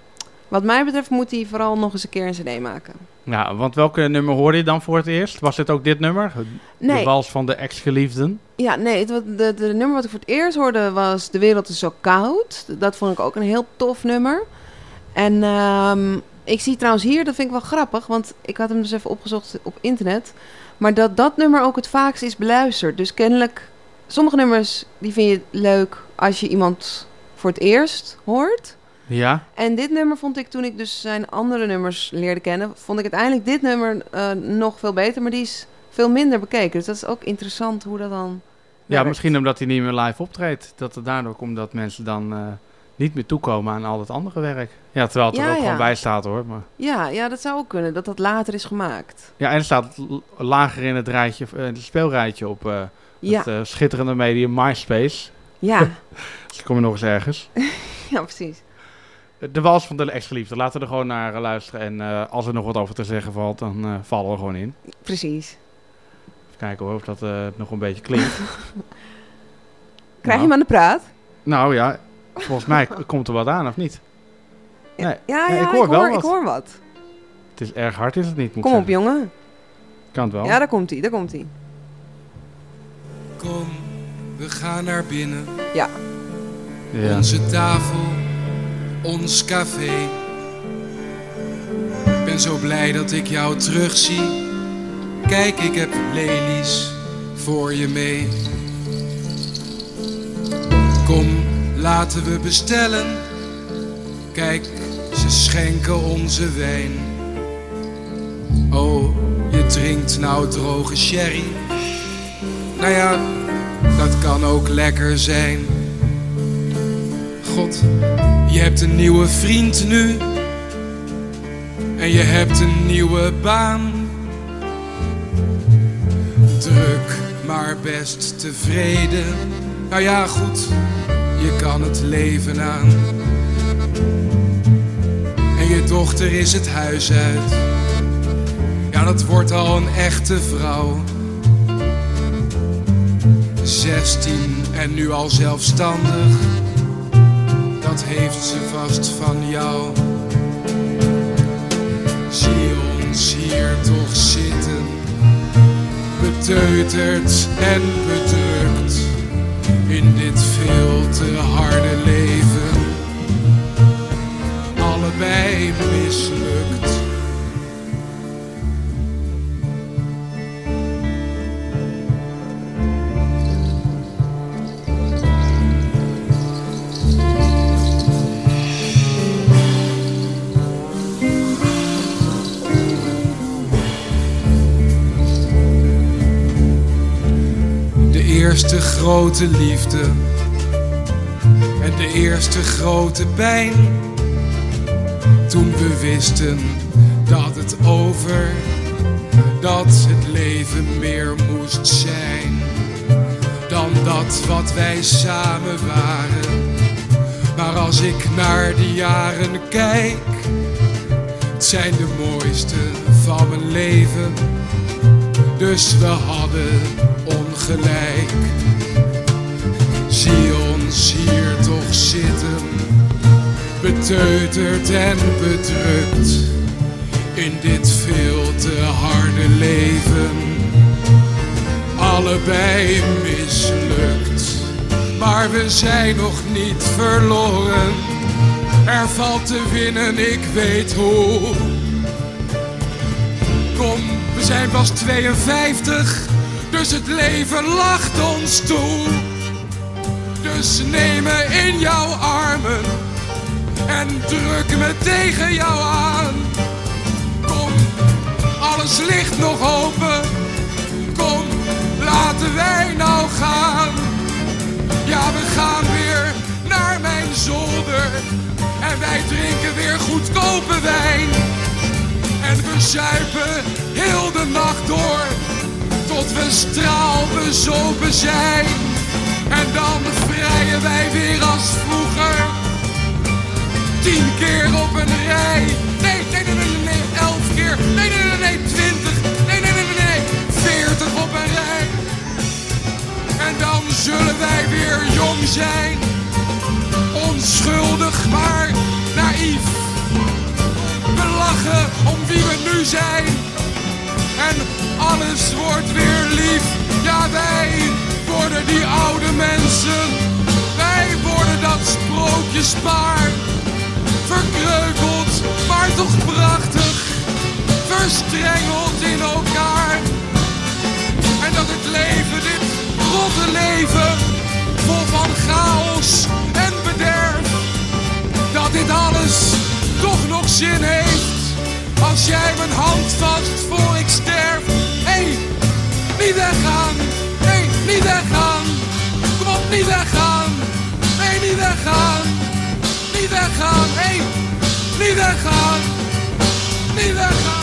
wat mij betreft moet hij vooral nog eens een keer een cd maken. Ja, want welke nummer hoorde je dan voor het eerst? Was het ook dit nummer? De Nee, wals van de ex-geliefden? ja, nee het, de, de, nummer wat ik voor het eerst hoorde was De Wereld is zo koud. Dat vond ik ook een heel tof nummer. En ehm, ik zie trouwens hier, dat vind ik wel grappig, want ik had hem dus even opgezocht op internet. Maar dat dat nummer ook het vaakst is beluisterd. Dus kennelijk, sommige nummers die vind je leuk als je iemand voor het eerst hoort. Ja? En dit nummer vond ik toen ik dus zijn andere nummers leerde kennen, vond ik uiteindelijk dit nummer eh, nog veel beter. Maar die is veel minder bekeken. Dus dat is ook interessant hoe dat dan. Ja, werkt. misschien omdat hij niet meer live optreedt. Dat het daardoor komt dat mensen dan eh, niet meer toekomen aan al het andere werk. Ja, terwijl het er Ja, ook ja. gewoon bij staat hoor. Maar... Ja, ja, dat zou ook kunnen, dat dat later is gemaakt. Ja, en er staat lager in het, rijtje, eh, het speelrijtje op Ja, het eh, schitterende medium MySpace. Ja, Dus dan kom je nog eens ergens. <laughs> ja, precies. De wals van de ex-geliefde. Laten we er gewoon naar eh, luisteren. En eh, als er nog wat over te zeggen valt, dan eh, vallen we gewoon in. Precies. Even kijken hoor, of dat eh, nog een beetje klinkt. <laughs> Krijg Nou. je hem aan de praat? Nou ja, volgens mij komt er wat aan, of niet? Nee, Ja, nee, ja, ik hoor wel wat. ik hoor wat. Het is erg hard, is het niet? Moet Kom op, zeggen. jongen. Kan het wel. Ja, daar komt hij, daar komt hij. Kom, we gaan naar binnen. Ja. Ja. Onze tafel, ons café. Ik ben zo blij dat ik jou terugzie. Kijk, ik heb lelies voor je mee. Kom, laten we bestellen. Kijk, ze schenken onze wijn. Oh, je drinkt nou droge sherry. Nou ja, dat kan ook lekker zijn. God, je hebt een nieuwe vriend nu. En je hebt een nieuwe baan. Druk, maar best tevreden. Nou ja, goed, je kan het leven aan. En je dochter is het huis uit. Ja, dat wordt al een echte vrouw. 16 en nu al zelfstandig. Dat heeft ze vast van jou. Zie ons hier toch zitten, beteuterd en bedrukt in dit veel te harde leven. Allebei mislukt. Eerste grote liefde en de eerste grote pijn. Toen we wisten dat het over, dat het leven meer moest zijn dan dat wat wij samen waren. Maar als ik naar die jaren kijk, het zijn de mooiste van mijn leven dus we hadden ongelijk. Zie ons hier toch zitten, beteuterd en bedrukt in dit veel te harde leven. Allebei mislukt, maar we zijn nog niet verloren. Er valt te winnen, ik weet hoe. Kom, we zijn pas 52, dus het leven lacht ons toe. Dus neem me in jouw armen en druk me tegen jou aan. Kom, alles ligt nog open. Kom, laten wij nou gaan. Ja, we gaan weer naar mijn zolder. En wij drinken weer goedkope wijn. En we zuipen heel de nacht door. Tot we straalbezopen zijn. En dan vrijen wij weer als vroeger. Tien keer op een rij. Nee, nee, nee, nee, nee. Elf keer. Nee, nee, nee, nee. Twintig. Nee, nee, nee, nee, nee. Veertig op een rij. En dan zullen wij weer jong zijn. Onschuldig, maar naïef. We lachen om wie we nu zijn. En alles wordt weer lief. Ja, wij worden die oude mensen. Wij worden dat sprookjespaar. Verkreukeld, maar toch prachtig. Verstrengeld in elkaar. En dat het leven, dit rotte leven, vol van chaos en bederf. Dat dit alles toch nog zin heeft. Als jij mijn hand vast voor ik sterf. Hé, hey, niet weggaan. Hé, hey, niet weggaan. Kom op, niet weggaan. Nee, niet weggaan. Niet weggaan. Hé, hey, niet weggaan. Niet weggaan.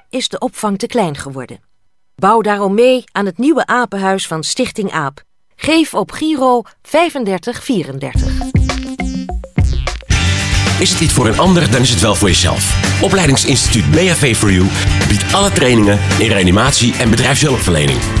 is de opvang te klein geworden. Bouw daarom mee aan het nieuwe apenhuis van Stichting AAP. Geef op Giro 3534. Is het niet voor een ander, dan is het wel voor jezelf. Opleidingsinstituut BHV for You biedt alle trainingen in reanimatie en bedrijfshulpverlening.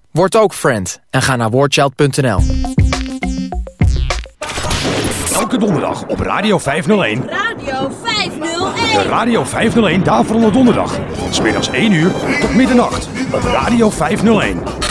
Word ook friend en ga naar wordchild.nl. Elke donderdag op Radio 501. Radio 501. De Radio 501 daar Daverende Donderdag. Van smiddags 1 uur tot middernacht op Radio 501.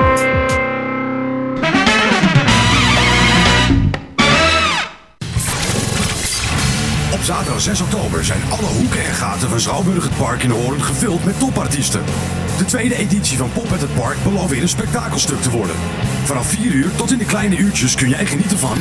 6 oktober zijn alle hoeken en gaten van Schouwburg het Park in Hoorn gevuld met topartiesten. De tweede editie van Pop at het Park belooft weer een spektakelstuk te worden. Vanaf 4 uur tot in de kleine uurtjes kun jij genieten van...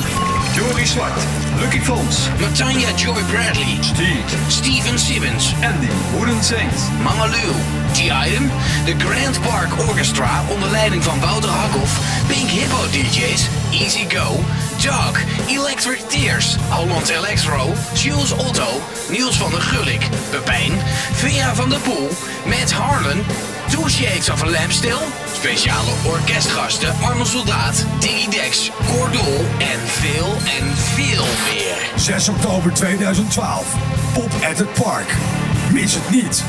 Joey Zwart, Lucky Fons, Matanya Joy Bradley, Steve, Steven Simmons, Andy, Wooden Saints, Mangaloo, T-Item, de Grand Park Orchestra onder leiding van Wouter Hakhoff, Pink Hippo DJ's, Easy Go, Dog, Electric Tears, Holland Electro, Jules Otto, Niels van der Gulik, Pepijn, Vera van der Poel, Matt Harlan, Two of a Lamb Still, speciale orkestgasten Arno Soldaat, Diggy Dex, Cordol en veel en veel meer. 6 oktober 2012. Pop at het Park. Mis het niet.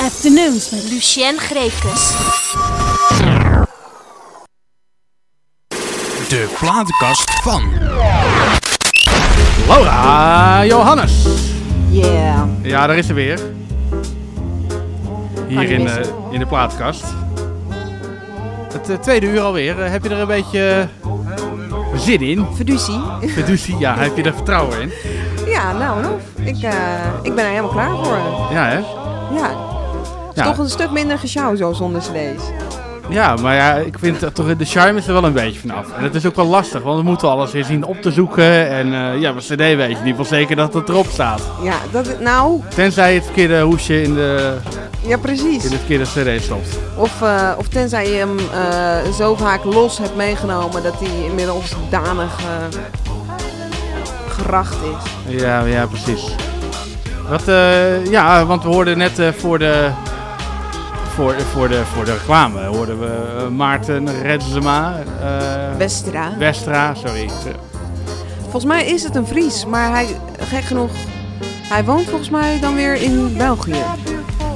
Afternoons met Lucien Greefkes. De platenkast van. Laura Johannes. Yeah. Ja, daar is ze weer. Hier in, missen. eh, in de plaatkast. Het eh, tweede uur alweer. Eh, heb je er een beetje zin in? Fiducie. Fiducie, ja. Heb je er vertrouwen in? Ja, nou, nou ik, ik ben er helemaal klaar voor. Ja, hè? Ja. Het is Ja. toch een stuk minder gesjouw zo zonder cd's. Ja, maar ja, ik vind dat toch de charme is er wel een beetje vanaf. En het is ook wel lastig, want we moeten alles weer zien op te zoeken. En eh, ja, mijn cd weet je niet wel zeker dat het erop staat. Ja, dat, nou, Tenzij het verkeerde hoesje in de, ja precies. in de verkeerde cd stopt. Of, eh, of tenzij je hem eh, zo vaak los hebt meegenomen dat hij inmiddels danig geracht is. Ja, ja, precies. Wat, eh, ja, want we hoorden net voor, de, voor, voor, de, voor de reclame hoorden we eh, Maarten Redzema. eh, Westra. Westra, sorry. Volgens mij is het een Fries, maar hij, gek genoeg, hij woont volgens mij dan weer in België.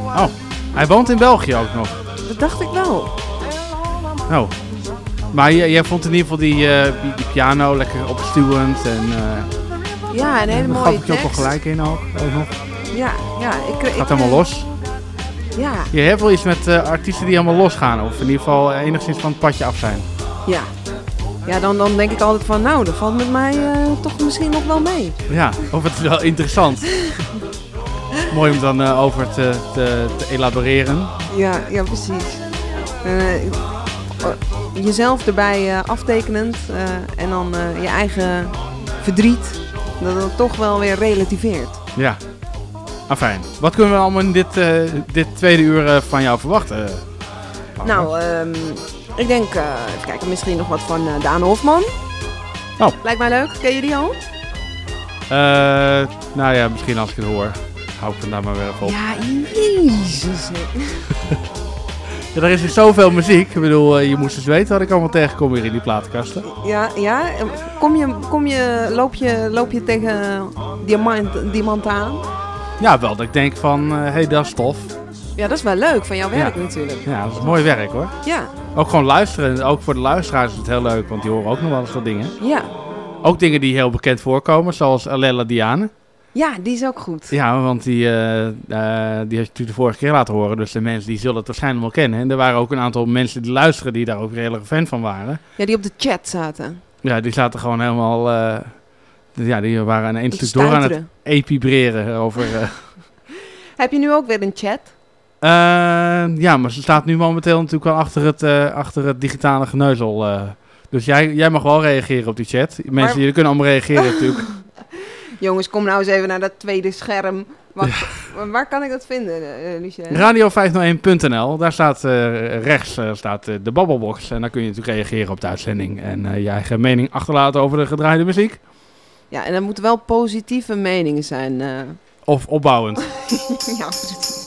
Oh, hij woont in België ook nog. Dat dacht ik wel. Oh. Maar jij, vond in ieder geval die, eh, die, die piano lekker opstuwend en... Ja, een hele daar mooie gaf ik je ook wel tekst. gelijk in ook, ook nog. Ja, ja. Ik, ik, Gaat helemaal los. Ja, Je hebt wel iets met eh, artiesten die helemaal losgaan. Of in ieder geval enigszins van het padje af zijn. ja. Ja, dan, dan denk ik altijd van, nou, dat valt met mij eh, toch misschien nog wel mee. Ja, of het is wel interessant. <laughs> Mooi om dan eh, over te, te, te elaboreren. Ja, ja precies. Eh, jezelf erbij eh, aftekenend eh, en dan eh, je eigen verdriet, dat het toch wel weer relativeert. Ja. Afijn. Wat kunnen we allemaal in dit, eh, dit tweede uur eh, van jou verwachten? Nou, ehm, ik denk, eh, even kijken, misschien nog wat van eh, Daan Hofman. Oh. Lijkt mij leuk. Ken je die al? Eh, nou ja, misschien als ik het hoor. Hou ik hem daar maar weer op. Ja, jezus. <laughs> Ja, er is hier zoveel muziek. Ik bedoel, eh, je moest eens weten wat ik allemaal tegenkom hier in die platenkasten. Ja, ja. Kom je, kom je, loop, je, loop je tegen diamant, diamant aan? Ja, wel dat ik denk van, hé, hey, dat is tof. Ja, dat is wel leuk van jouw werk Ja. natuurlijk. Ja, dat is mooi werk hoor. Ja, Ook gewoon luisteren. Ook voor de luisteraars is het heel leuk, want die horen ook nog wel eens wat dingen. ja. Ook dingen die heel bekend voorkomen, zoals Alella Diane. Ja, die is ook goed. Ja, want die, eh, eh, die heeft je natuurlijk de vorige keer laten horen. Dus de mensen die zullen het waarschijnlijk wel kennen. En er waren ook een aantal mensen die luisteren die daar ook redelijk fan van waren. Ja, die op de chat zaten. Ja, die zaten gewoon helemaal... eh, ja, die waren een één stuk door aan het epibreren over... eh, <laughs> <laughs> Heb je nu ook weer een chat? eh, ja, maar ze staat nu momenteel natuurlijk wel achter het, eh, achter het digitale geneuzel. eh. dus jij, jij mag wel reageren op die chat. Mensen Maar- die kunnen allemaal reageren natuurlijk. <laughs> Jongens, kom nou eens even naar dat tweede scherm. Wacht, waar- waar kan ik dat vinden, Lucien? Radio501.nl, daar staat rechts staat, de babbelbox. En daar kun je natuurlijk reageren op de uitzending. En je eigen mening achterlaten over de gedraaide muziek. Ja, en dat moeten wel positieve meningen zijn. eh. Of opbouwend. <laughs> ja, precies.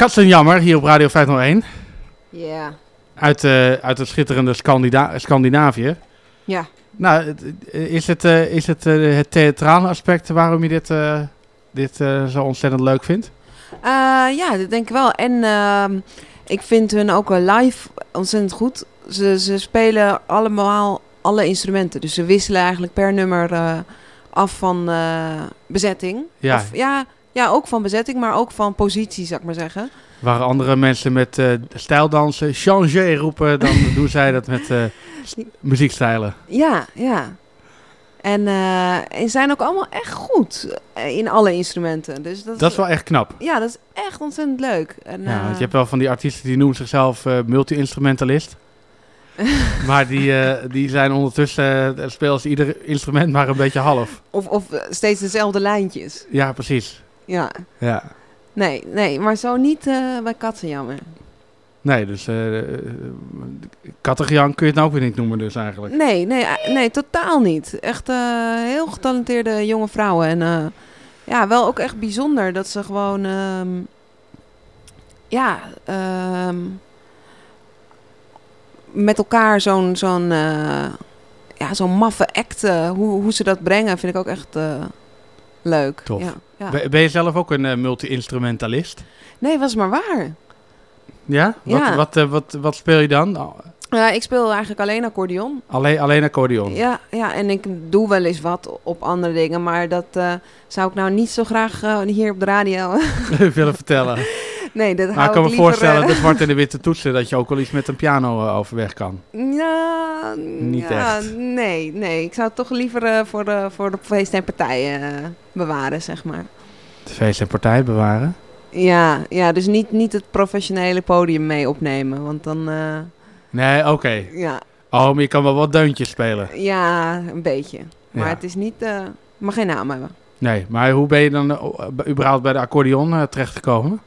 Katzenjammer hier op Radio 501. Ja. Uit, eh, uit het schitterende Scandida- Scandinavië. Ja. Nou, het- is het, eh, is het eh, het theatrale aspect waarom je dit, eh, dit eh, zo ontzettend leuk vindt? Eh, ja, dat denk ik wel. En ehm, ik vind hun ook live ontzettend goed. Ze, ze spelen allemaal alle instrumenten. Dus ze wisselen eigenlijk per nummer eh, af van eh, bezetting. Ja. Of, ja. Ja, ook van bezetting, maar ook van positie, zou ik maar zeggen. Waar andere mensen met eh stijldansen changer roepen, dan <laughs> doen zij dat met eh, muziekstijlen. Ja, ja. En, en ze zijn ook allemaal echt goed in alle instrumenten. Dus dat, Dat is wel echt knap. Ja, dat is echt ontzettend leuk. En, Ja, want je hebt wel van die artiesten die noemen zichzelf multi-instrumentalist. <laughs> maar die, die zijn ondertussen, uh, spelen ze ieder instrument maar een beetje half. Of, of steeds dezelfde lijntjes. Ja, precies. Ja. Ja. Nee, nee, maar zo niet eh, bij Katzenjammer. Nee, dus Kattegian kun je het nou ook weer niet noemen dus eigenlijk. Nee, nee, nee, totaal niet. Echt heel getalenteerde jonge vrouwen. En ja, wel ook echt bijzonder dat ze gewoon... ehm, ja, ehm, met elkaar zo'n zo'n ja, zo'n maffe act, eh, hoe, hoe ze dat brengen, vind ik ook echt leuk. Tof. Ja, ja. Ben, ben je zelf ook een eh, multi-instrumentalist? Nee, was maar waar. Ja? Wat, Ja. Wat, eh, wat, wat speel je dan? Oh, Ja, ik speel eigenlijk alleen accordeon. Alleen, alleen accordeon? Ja, ja, en ik doe wel eens wat op andere dingen, maar dat eh, zou ik nou niet zo graag hier op de radio. <laughs> willen vertellen. <laughs> nee, dat Maar ik kan me liever, voorstellen, eh, de <laughs> zwarte en de witte toetsen, dat je ook wel iets met een piano eh, overweg kan. Ja, Niet ja, echt. Nee, nee. Ik zou het toch liever eh, voor, de, voor de feest en partijen bewaren, zeg maar. De feest en partij bewaren. Ja, ja dus niet, niet het professionele podium mee opnemen, want dan... Nee, oké. Ja. Oh, maar je kan wel wat deuntjes spelen. Ja, een beetje. Maar Ja. het is niet... mag geen naam hebben. Nee, maar hoe ben je dan überhaupt bij de accordeon terechtgekomen?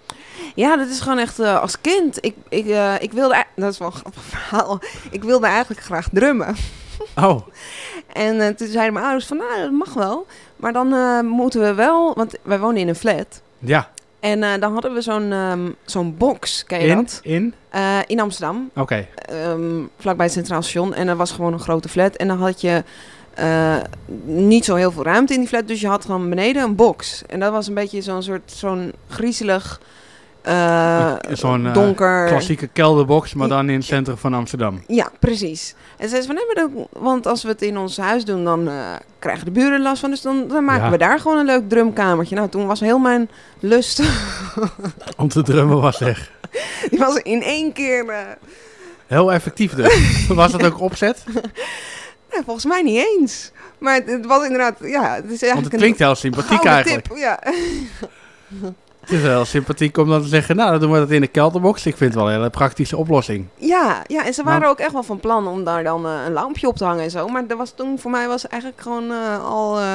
Ja, dat is gewoon echt eh, als kind. Ik, ik, eh, ik wilde... Dat is wel een grappig <laughs> verhaal. Ik wilde eigenlijk graag drummen. Oh, <laughs> En eh, toen zeiden mijn ouders van, nou, dat mag wel. Maar dan moeten we wel... Want wij wonen in een flat. ja. En dan hadden we zo'n ehm, zo'n box, ken je In? dat? In? Eh, in Amsterdam. Oké. Ehm, vlakbij het Centraal Station. En dat was gewoon een grote flat. En dan had je niet zo heel veel ruimte in die flat. Dus je had gewoon beneden een box. En dat was een beetje zo'n soort zo'n griezelig, eh, Zo'n eh, donker... klassieke kelderbox, maar dan in het centrum van Amsterdam. Ja, precies. En zei ze van, nee, maar dat, want als we het in ons huis doen, dan eh, krijgen de buren last van. Dus dan, dan maken Ja. we daar gewoon een leuk drumkamertje. Nou, toen was heel mijn lust, <laughs> Om te drummen was weg. <laughs> die was in één keer... Heel effectief dus. <laughs> was dat ook opzet? nee, volgens mij niet eens. Maar het, het was inderdaad, ja, het is eigenlijk Want het klinkt een heel sympathiek eigenlijk. Tip, ja. Het is wel sympathiek om dan te zeggen, nou dan doen we dat in de kelderbox. Ik vind het wel een hele praktische oplossing. Ja, ja, en ze waren Maar- ook echt wel van plan om daar dan eh, een lampje op te hangen en zo. Maar dat was toen voor mij was eigenlijk gewoon eh, al... eh,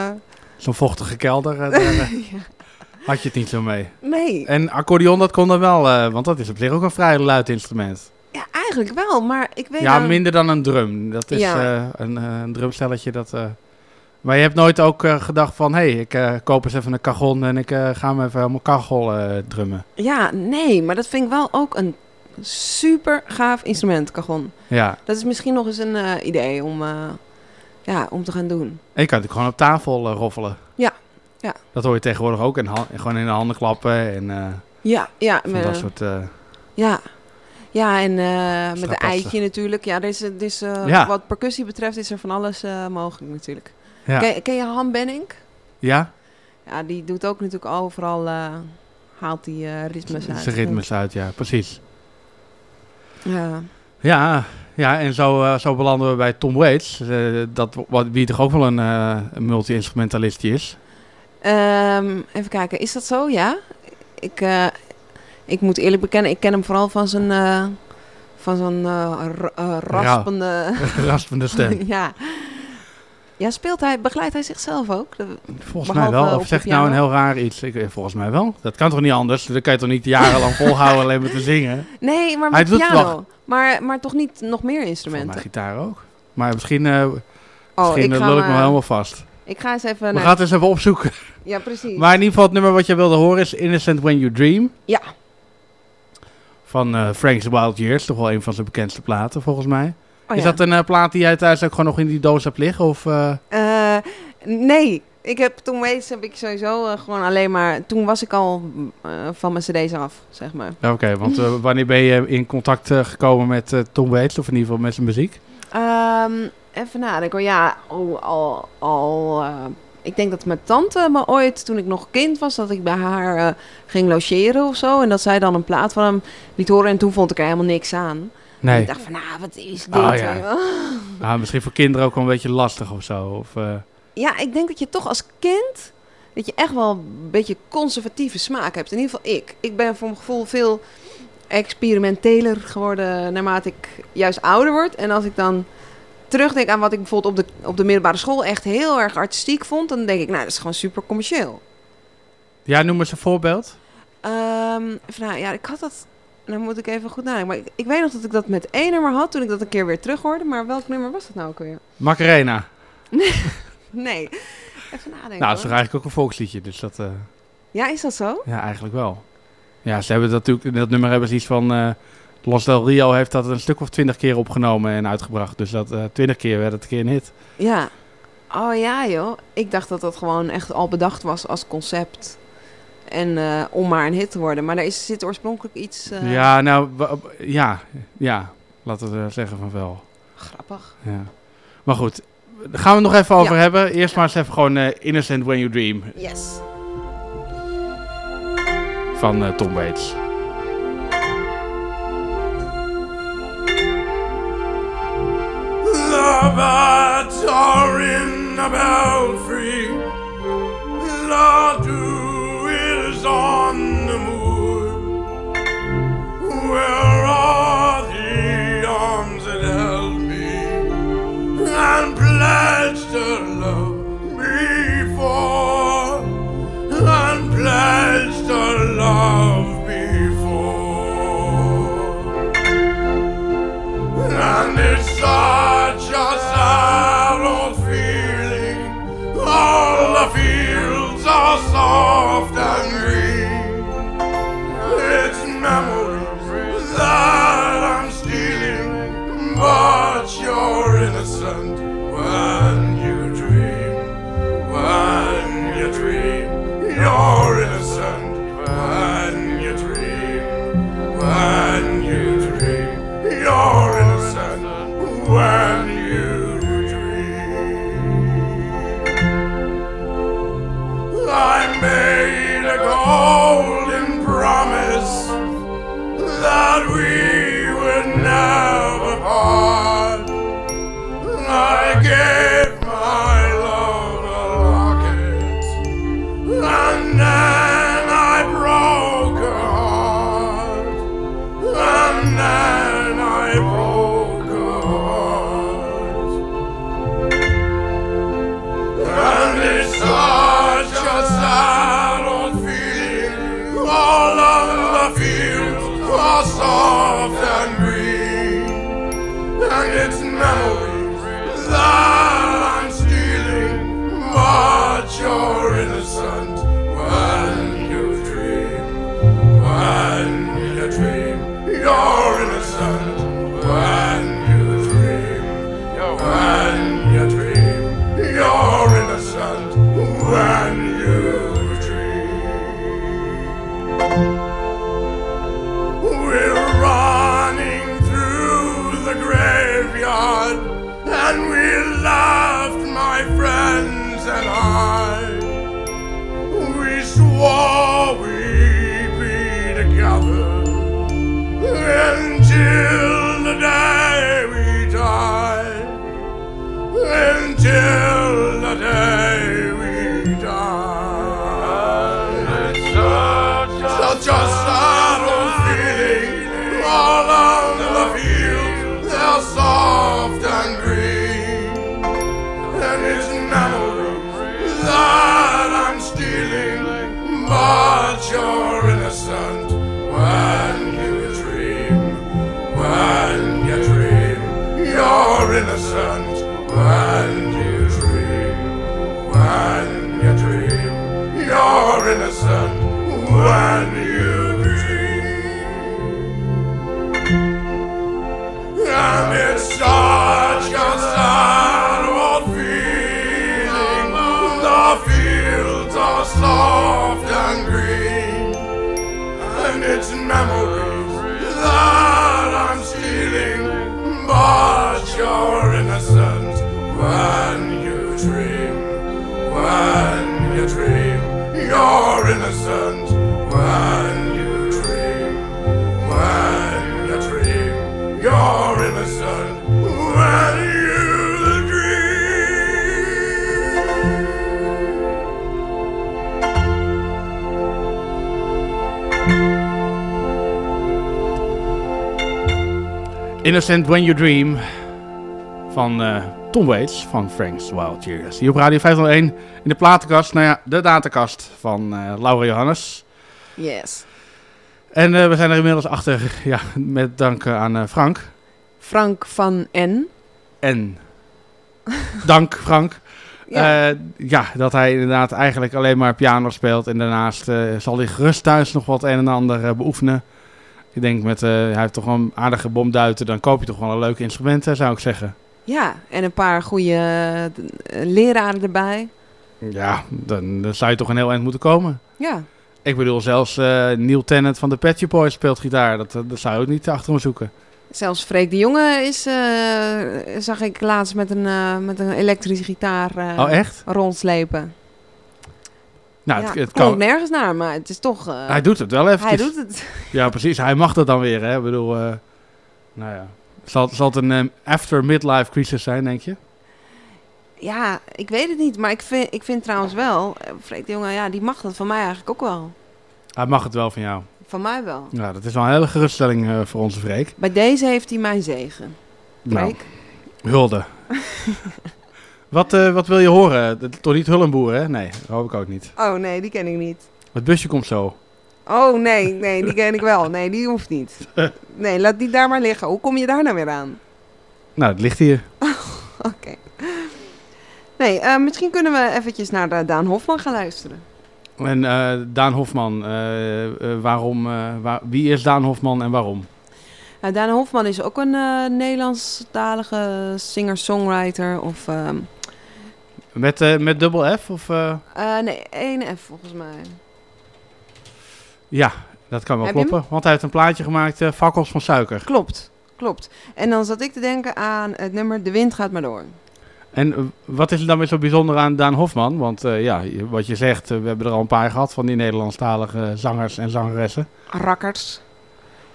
Zo'n vochtige kelder, eh, <laughs> had je het niet zo mee. nee, En accordeon, dat kon dan wel, want dat is op zich ook een vrij luid instrument. ja, eigenlijk wel. Maar ik weet Ja, nou- minder dan een drum. Dat is Ja. een, een drumstelletje dat... Maar je hebt nooit ook eh, gedacht van, hé, hey, ik eh, koop eens even een cajon en ik eh, ga hem even helemaal kachel drummen. Ja, nee, maar dat vind ik wel ook een super gaaf instrument, cajon. Ja, Dat is misschien nog eens een idee om, ja, om te gaan doen. en je kan natuurlijk gewoon op tafel roffelen. Ja, ja. Dat hoor je tegenwoordig ook. En ha- gewoon in de handen klappen en Ja, ja. van met- dat soort... Ja. Ja, en met een eitje natuurlijk. Ja, er is, er is, Ja. wat percussie betreft is er van alles mogelijk natuurlijk. Ja. Ken, ken je Han Benning? ja, Ja, die doet ook natuurlijk overal, eh, haalt die eh, ritmes uit. zijn ritmes uit, ja, precies. Ja. Ja, ja en zo, eh, zo belanden we bij Tom Waits. dat, wat, wie toch ook wel een, multi-instrumentalist is. Ehm, even kijken, is dat zo? Ja. Ik, ik moet eerlijk bekennen, ik ken hem vooral van zijn, van eh, raspende... <laughs> raspende stem. <laughs> ja. Ja, speelt hij, begeleidt hij zichzelf ook? Volgens mij wel. op Of de zeg ik nou een heel raar iets? Ik, eh, volgens mij wel. Dat kan toch niet anders? Dan kan je toch niet jarenlang <laughs> volhouden alleen maar te zingen? Nee, maar Hij met doet het piano. wel. Maar, maar toch niet nog meer instrumenten? mijn gitaar ook. Maar misschien, eh Oh, misschien ik eh, lul ik me- helemaal vast. Ik ga eens even... We naar- gaan het eens even opzoeken. Ja, precies. Maar in ieder geval het nummer wat jij wilde horen is Innocent When You Dream. Ja. Van eh, Frank's Wild Years. Toch wel een van zijn bekendste platen volgens mij. Oh, is ja. dat een eh, plaat die jij thuis ook gewoon nog in die doos hebt liggen? Of, eh, Eh, nee, ik heb toen Waits heb ik sowieso gewoon alleen maar... Toen was ik al van mijn cd's af, zeg maar. ja, Oké, want wanneer ben je in contact gekomen met Tom Waits? Of in ieder geval met zijn muziek? Ehm, even nadenken. Ja, oh, al... al eh, ik denk dat mijn tante me ooit, toen ik nog kind was, dat ik bij haar ging logeren of zo. En dat zij dan een plaat van hem liet horen. En toen vond ik er helemaal niks aan. Nee. Ik dacht van, nou, wat is dit? Ah, ja. <laughs> Ah, misschien voor kinderen ook wel een beetje lastig of zo. Of, eh, Ja, ik denk dat je toch als kind dat je echt wel een beetje conservatieve smaak hebt. In ieder geval ik. Ik ben voor mijn gevoel veel experimenteler geworden naarmate ik juist ouder word. En als ik dan terugdenk aan wat ik bijvoorbeeld op de, op de middelbare school echt heel erg artistiek vond, dan denk ik, nou, dat is gewoon super commercieel. Ja, noem eens een voorbeeld. Even nou, ja, ik had dat. Nou moet ik even goed nadenken. Maar ik, ik weet nog dat ik dat met één nummer had toen ik dat een keer weer terug hoorde. Maar welk nummer was dat nou ook weer? Macarena. <laughs> nee. Even nadenken. Nou, dat is toch eigenlijk ook een volksliedje. Dus dat, eh, Ja, is dat zo? ja, eigenlijk wel. Ja, ze hebben dat natuurlijk, dat nummer hebben ze iets van... eh Los Del Rio heeft dat een stuk of twintig keer opgenomen en uitgebracht. Dus dat eh, twintig keer werd het een keer een hit. Ja. Oh ja, joh. Ik dacht dat dat gewoon echt al bedacht was als concept. En eh, om maar een hit te worden. Maar daar is, zit oorspronkelijk iets... eh, Ja, nou, ja, ja, laten we zeggen van wel. Grappig. Ja. Maar goed, daar gaan we het nog even over Ja. hebben. Eerst maar eens even gewoon eh, Innocent When You Dream Yes. van eh, Tom Waits. Lovebirds are in the belfry. Ladu Is on the moon. Where are the arms that held me and pledged to love before? And pledged to love before. And it's such a sad. When you dream. When you dream, you're innocent when made a golden promise that we would never part. I gave soft and green, and it's memories Innocent When You Dream van eh, Tom Waits van Frank's Wild Years. Hier op Radio 501 in de platenkast, nou ja, de datakast van eh, Laura Johannes. Yes. En eh, we zijn er inmiddels achter, ja, met dank aan Frank. Frank van N. En dank Frank. <laughs> Ja. Ja. ja, dat hij inderdaad eigenlijk alleen maar piano speelt. En daarnaast zal hij gerust thuis nog wat een en ander beoefenen. Ik denk met, eh, hij heeft toch wel een aardige bomduiten. Dan koop je toch wel een leuke instrument, hè, zou ik zeggen. Ja, en een paar goede eh, leraren erbij. Ja, dan, dan zou je toch een heel eind moeten komen. Ja. Ik bedoel, zelfs eh, Neil Tennant van de Pet Shop Boys speelt gitaar. Dat, dat zou je ook niet achter me zoeken. Zelfs Freek de Jonge is, zag ik laatst met een, met een elektrische gitaar eh, Oh, echt? rondslepen. Nou, ja, het, het kan. nergens naar, maar het is toch... eh, Hij doet het wel even. Hij doet het. <laughs> Ja, precies. Hij mag dat dan weer, hè. Ik bedoel, eh, nou ja. Zal, zal het een eh, after midlife crisis zijn, denk je? Ja, ik weet het niet, maar ik vind, ik vind trouwens wel... eh, Freek de Jonge, ja, die mag dat van mij eigenlijk ook wel. Hij mag het wel van jou. Van mij wel. Ja, dat is wel een hele geruststelling voor onze Freek. Bij deze heeft hij mijn zegen. Nou, Freek. hulde. <laughs> wat, eh, wat wil je horen? Dat- Toch niet Hullenboer, hè? Nee, dat hoop ik ook niet. Oh nee, die ken ik niet. Het busje komt zo. Oh nee, nee, die ken ik wel. Nee, die hoeft niet. <laughs> Nee, laat die daar maar liggen. Hoe kom je daar nou weer aan? Nou, het ligt hier. <laughs> Oké. Nee, eh, misschien kunnen we eventjes naar eh, Daan Hofman gaan luisteren. En Daan Hofman, waarom, waar, wie is Daan Hofman en waarom? Nou, Daan Hofman is ook een Nederlandstalige singer-songwriter. Of, ehm, Met, eh, met dubbel F? Of, eh? eh, nee, één F volgens mij. Ja, dat kan wel Heb kloppen. Want hij heeft een plaatje gemaakt, Fakkels van Suiker. Klopt, klopt. En dan zat ik te denken aan het nummer De Wind gaat maar door. En wat is er dan weer zo bijzonder aan Daan Hofman? Want ja, wat je zegt, we hebben er al een paar gehad van die Nederlandstalige zangers en zangeressen. Rakkers.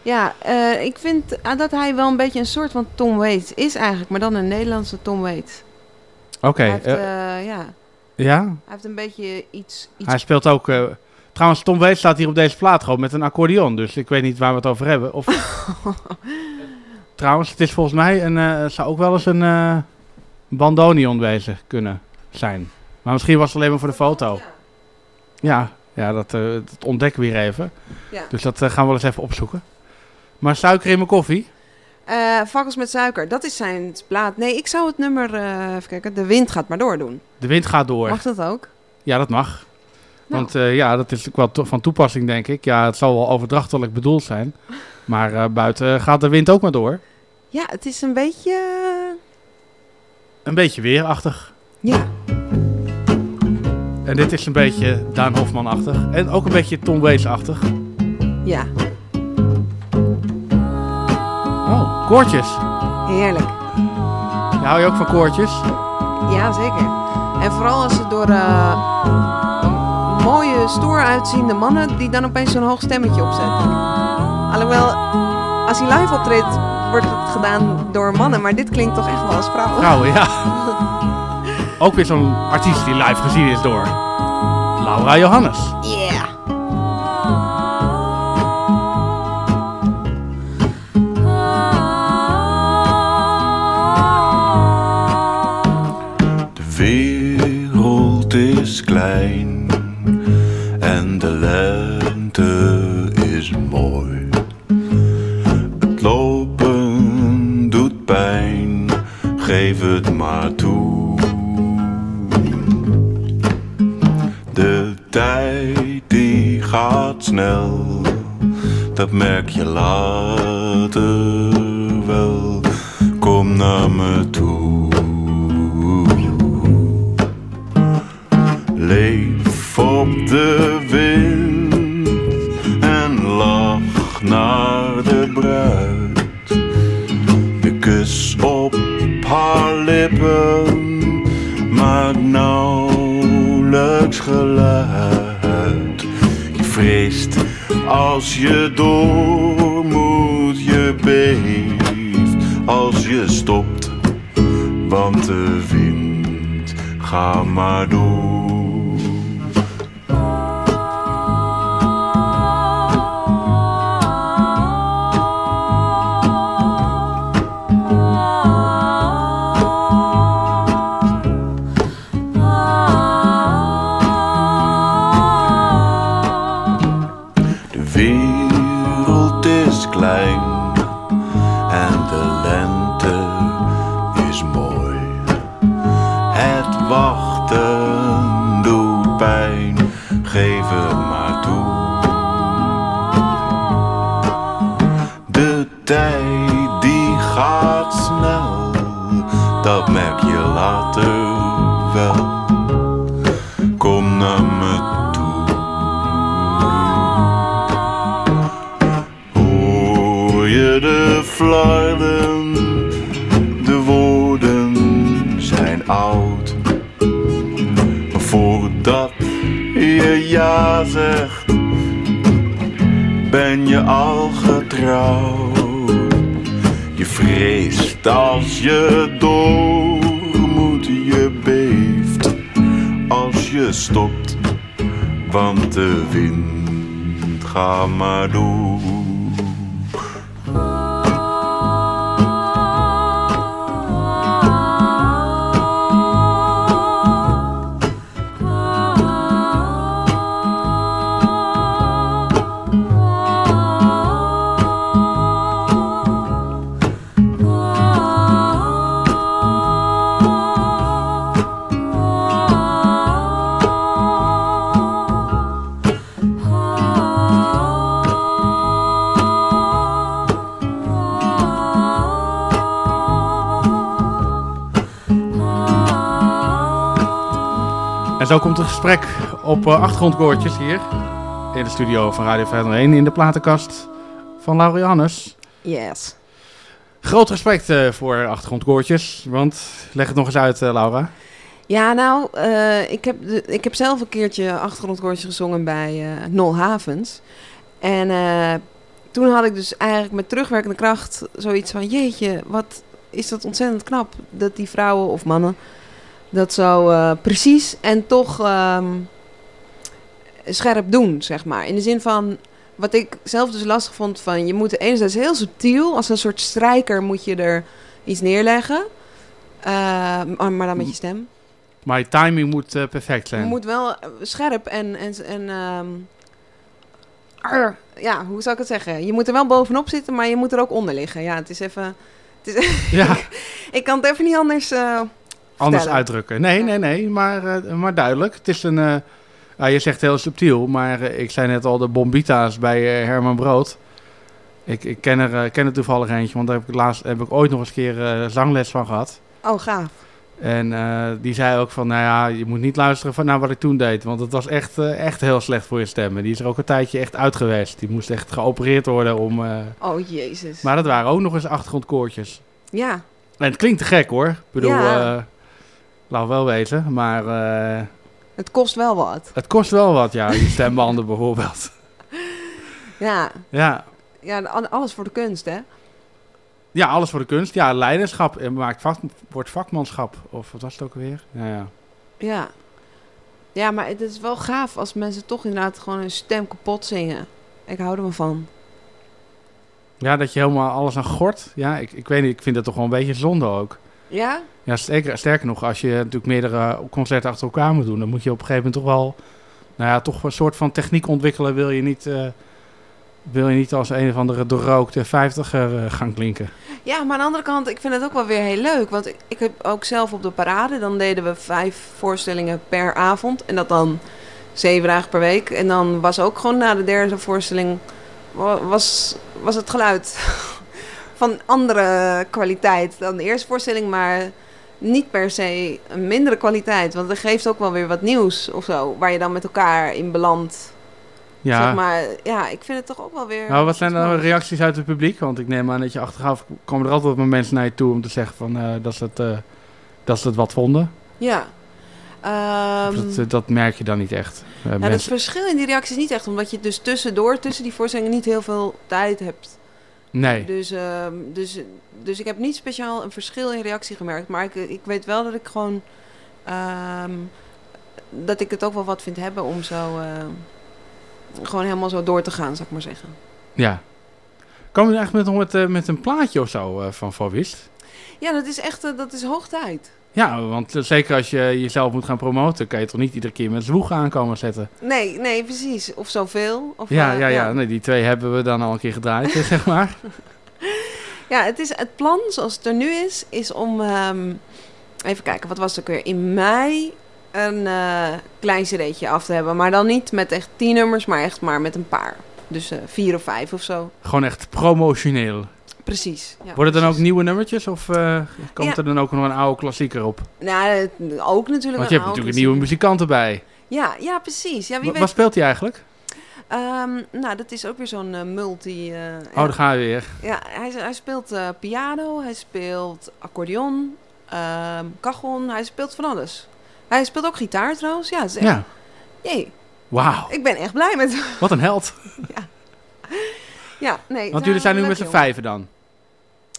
Ja, ik vind dat hij wel een beetje een soort van Tom Waits is eigenlijk. Maar dan een Nederlandse Tom Waits. Oké, Hij heeft, eh, eh, ja. ja? Hij heeft een beetje iets... iets Hij speelt ook... eh, trouwens, Tom Waits staat hier op deze plaat gewoon met een accordeon. Dus ik weet niet waar we het over hebben. Of... <laughs> trouwens, het is volgens mij een... eh, zou ook wel eens een eh bandoneon wezen kunnen zijn. Maar misschien was het alleen maar voor de foto. Ja, ja dat, dat ontdekken we hier even. Ja. Dus dat gaan we wel eens even opzoeken. Maar suiker in mijn koffie? Eh, Vakkels met suiker, dat is zijn plaat. Nee, ik zou het nummer, eh, even kijken, De Wind gaat maar door doen. De wind gaat door. Mag dat ook? Ja, dat mag. Want eh, ja, dat is ook wel to- van toepassing, denk ik. Ja, het zal wel overdrachtelijk bedoeld zijn. Maar buiten gaat de wind ook maar door. Ja, het is een beetje... Een beetje weerachtig. Ja. En dit is een beetje Daan Hofman-achtig. En ook een beetje Tom Waits-achtig. Ja, koortjes. heerlijk. Ja, hou je ook van koortjes? Ja, zeker. En vooral als het door eh, mooie, stoer uitziende mannen die dan opeens zo'n hoog stemmetje opzetten. Alhoewel, als hij live optreedt, wordt het gedaan door mannen, maar dit klinkt toch echt wel als vrouw. Vrouwen, ja. <laughs> Ook weer zo'n artiest die live gezien is door Laura Johannes. Yeah. Mooi. Het lopen doet pijn, geef het maar toe. De tijd die gaat snel, dat merk je later wel. Kom naar me toe. Leef op de als je door moet, je beeft als je stopt, want de wind gaat maar door. Komt het gesprek op uh, achtergrondkoortjes hier in de studio van Radio 501 in de platenkast van Laurianus. Yes. Groot respect uh, voor achtergrondkoortjes, want leg het nog eens uit, uh, Laura. Ja, nou, ik, heb de, ik heb zelf een keertje achtergrondkoortjes gezongen bij Nol Havens. En toen had ik dus eigenlijk met terugwerkende kracht zoiets van... Jeetje, wat is dat ontzettend knap dat die vrouwen of mannen dat zo uh, precies en toch um, scherp doen, zeg maar. In de zin van, wat ik zelf dus lastig vond van... Je moet enerzijds heel subtiel, als een soort strijker moet je er iets neerleggen. Uh, maar dan met je stem. Maar je timing moet uh, perfect zijn. Je moet wel scherp en... en, en um, arr, ja, hoe zou ik het zeggen? Je moet er wel bovenop zitten, maar je moet er ook onder liggen. Ja, het is even... Het is ja. <laughs> ik kan het even niet anders... Uh, anders uitdrukken. Nee, nee, nee, maar, uh, maar duidelijk. Het is een... Uh, je zegt heel subtiel, maar ik zei net al de bombita's bij Herman Brood. Ik, ik ken, er, ken er toevallig eentje, want daar heb ik, laatst, heb ik ooit nog eens een keer zangles van gehad. Oh, gaaf. En uh, die zei ook van, nou ja, je moet niet luisteren van, naar wat ik toen deed. Want het was echt, uh, echt heel slecht voor je stem. En die is er ook een tijdje echt uit geweest. Die moest echt geopereerd worden om... Uh... Oh, jezus. Maar dat waren ook nog eens achtergrondkoortjes. Ja. En het klinkt te gek hoor. Ik bedoel, ja. Laat wel weten, maar... het kost wel wat. Het kost wel wat, ja. Je stembanden <laughs> bijvoorbeeld. Ja. Ja. Ja, alles voor de kunst, hè? Ja, alles voor de kunst. Ja, leiderschap en maakt vak, wordt vakmanschap. Of wat was het ook weer? Ja, ja. Ja. Ja, maar het is wel gaaf als mensen toch inderdaad gewoon hun stem kapot zingen. Ik hou er me van. Ja, dat je helemaal alles aan gort. Ja, ik, ik weet niet, ik vind dat toch wel een beetje zonde ook. Ja? Ja, sterker, sterker nog, als je natuurlijk meerdere concerten achter elkaar moet doen, dan moet je op een gegeven moment toch wel, nou ja, toch een soort van techniek ontwikkelen. Wil je niet, uh, wil je niet als een of andere doorrookte vijftiger uh, gaan klinken. Ja, maar aan de andere kant, ik vind het ook wel weer heel leuk. Want ik, ik heb ook zelf op de parade, dan deden we vijf voorstellingen per avond. En dat dan zeven dagen per week. En dan was ook gewoon na de derde voorstelling, was, was het geluid <laughs> van andere kwaliteit dan de eerste voorstelling. Maar niet per se een mindere kwaliteit. Want het geeft ook wel weer wat nieuws of zo. Waar je dan met elkaar in belandt. Ja. Zeg maar, ja, ik vind het toch ook wel weer... Nou, wat zijn de reacties uit het publiek? Want ik neem aan dat je achteraf... komen er altijd wel mensen naar je toe om te zeggen van, uh, dat, ze het, uh, dat ze het wat vonden. Ja. Um, dat, dat, merk je dan niet echt. Uh, ja, mensen... het verschil in die reacties niet echt. Omdat je dus tussendoor, tussen die voorstellingen niet heel veel tijd hebt. Nee. Dus, uh, dus, dus ik heb niet speciaal een verschil in reactie gemerkt. Maar ik, ik weet wel dat ik gewoon... Um, dat ik het ook wel wat vind hebben om zo gewoon helemaal zo door te gaan, zou ik maar zeggen. Ja. Kom je eigenlijk met, met, met een plaatje of zo uh, van Van Wist? Ja, dat is echt dat is hoog tijd. Ja, want zeker als je jezelf moet gaan promoten, kan je toch niet iedere keer met zwoeg aankomen zetten? Nee, nee, precies. Of zoveel. Of, ja, uh, ja, ja, ja. Nee, die twee hebben we dan al een keer gedraaid, <laughs> zeg maar. Ja, het, is, het plan zoals het er nu is, is om... Um, even kijken, wat was het ook weer? In mei een uh, klein cd'tje af te hebben. Maar dan niet met echt tien nummers, maar echt maar met een paar. Dus uh, vier of vijf of zo. Gewoon echt promotioneel. Precies. Ja, Worden het dan ook nieuwe nummertjes of uh, komt ja. er dan ook nog een oude klassieker op? Nou, ook natuurlijk Want je hebt natuurlijk nieuwe muzikant erbij. Ja, ja precies. Ja, wie weet... Wat speelt hij eigenlijk? Um, nou, dat is ook weer zo'n uh, multi... Uh, oh, daar ga je weer. Ja, hij, hij speelt piano, hij speelt accordeon, cajon, hij speelt van alles. Hij speelt ook gitaar trouwens. Ja, zeg. Ja. Jee. Wauw. Ik ben echt blij met Wat een held. <laughs> ja. Ja, nee. Want jullie zijn nu met z'n vijven dan?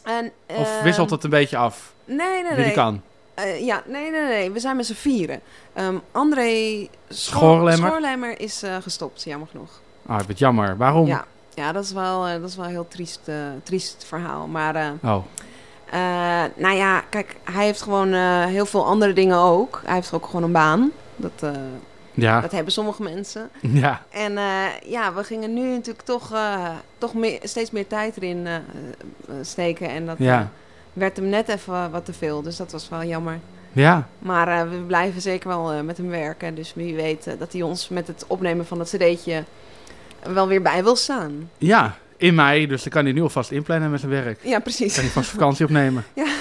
En, uh, of wisselt het een beetje af? Nee, nee, nee. Wie die kan? Uh, ja, nee, nee, nee. We zijn met z'n vieren. Um, André Schoorlemmer. Is uh, gestopt, jammer genoeg. Ah, het jammer. Waarom? Ja, ja dat, is wel, uh, dat is wel een heel triest, triest verhaal. Maar oh. Nou ja, kijk, hij heeft gewoon heel veel andere dingen ook. Hij heeft ook gewoon een baan. Dat, ja. dat hebben sommige mensen. Ja. En ja, we gingen nu natuurlijk toch, toch meer, steeds meer tijd erin steken. En dat ja. werd hem net even wat te veel. Dus dat was wel jammer. Ja. Maar we blijven zeker wel met hem werken. Dus wie weet dat hij ons met het opnemen van het cd'tje wel weer bij wil staan. Ja, in mei, dus dan kan hij nu alvast inplannen met zijn werk. Ja, precies. Kan hij vast vakantie opnemen. <laughs> Ja. <laughs>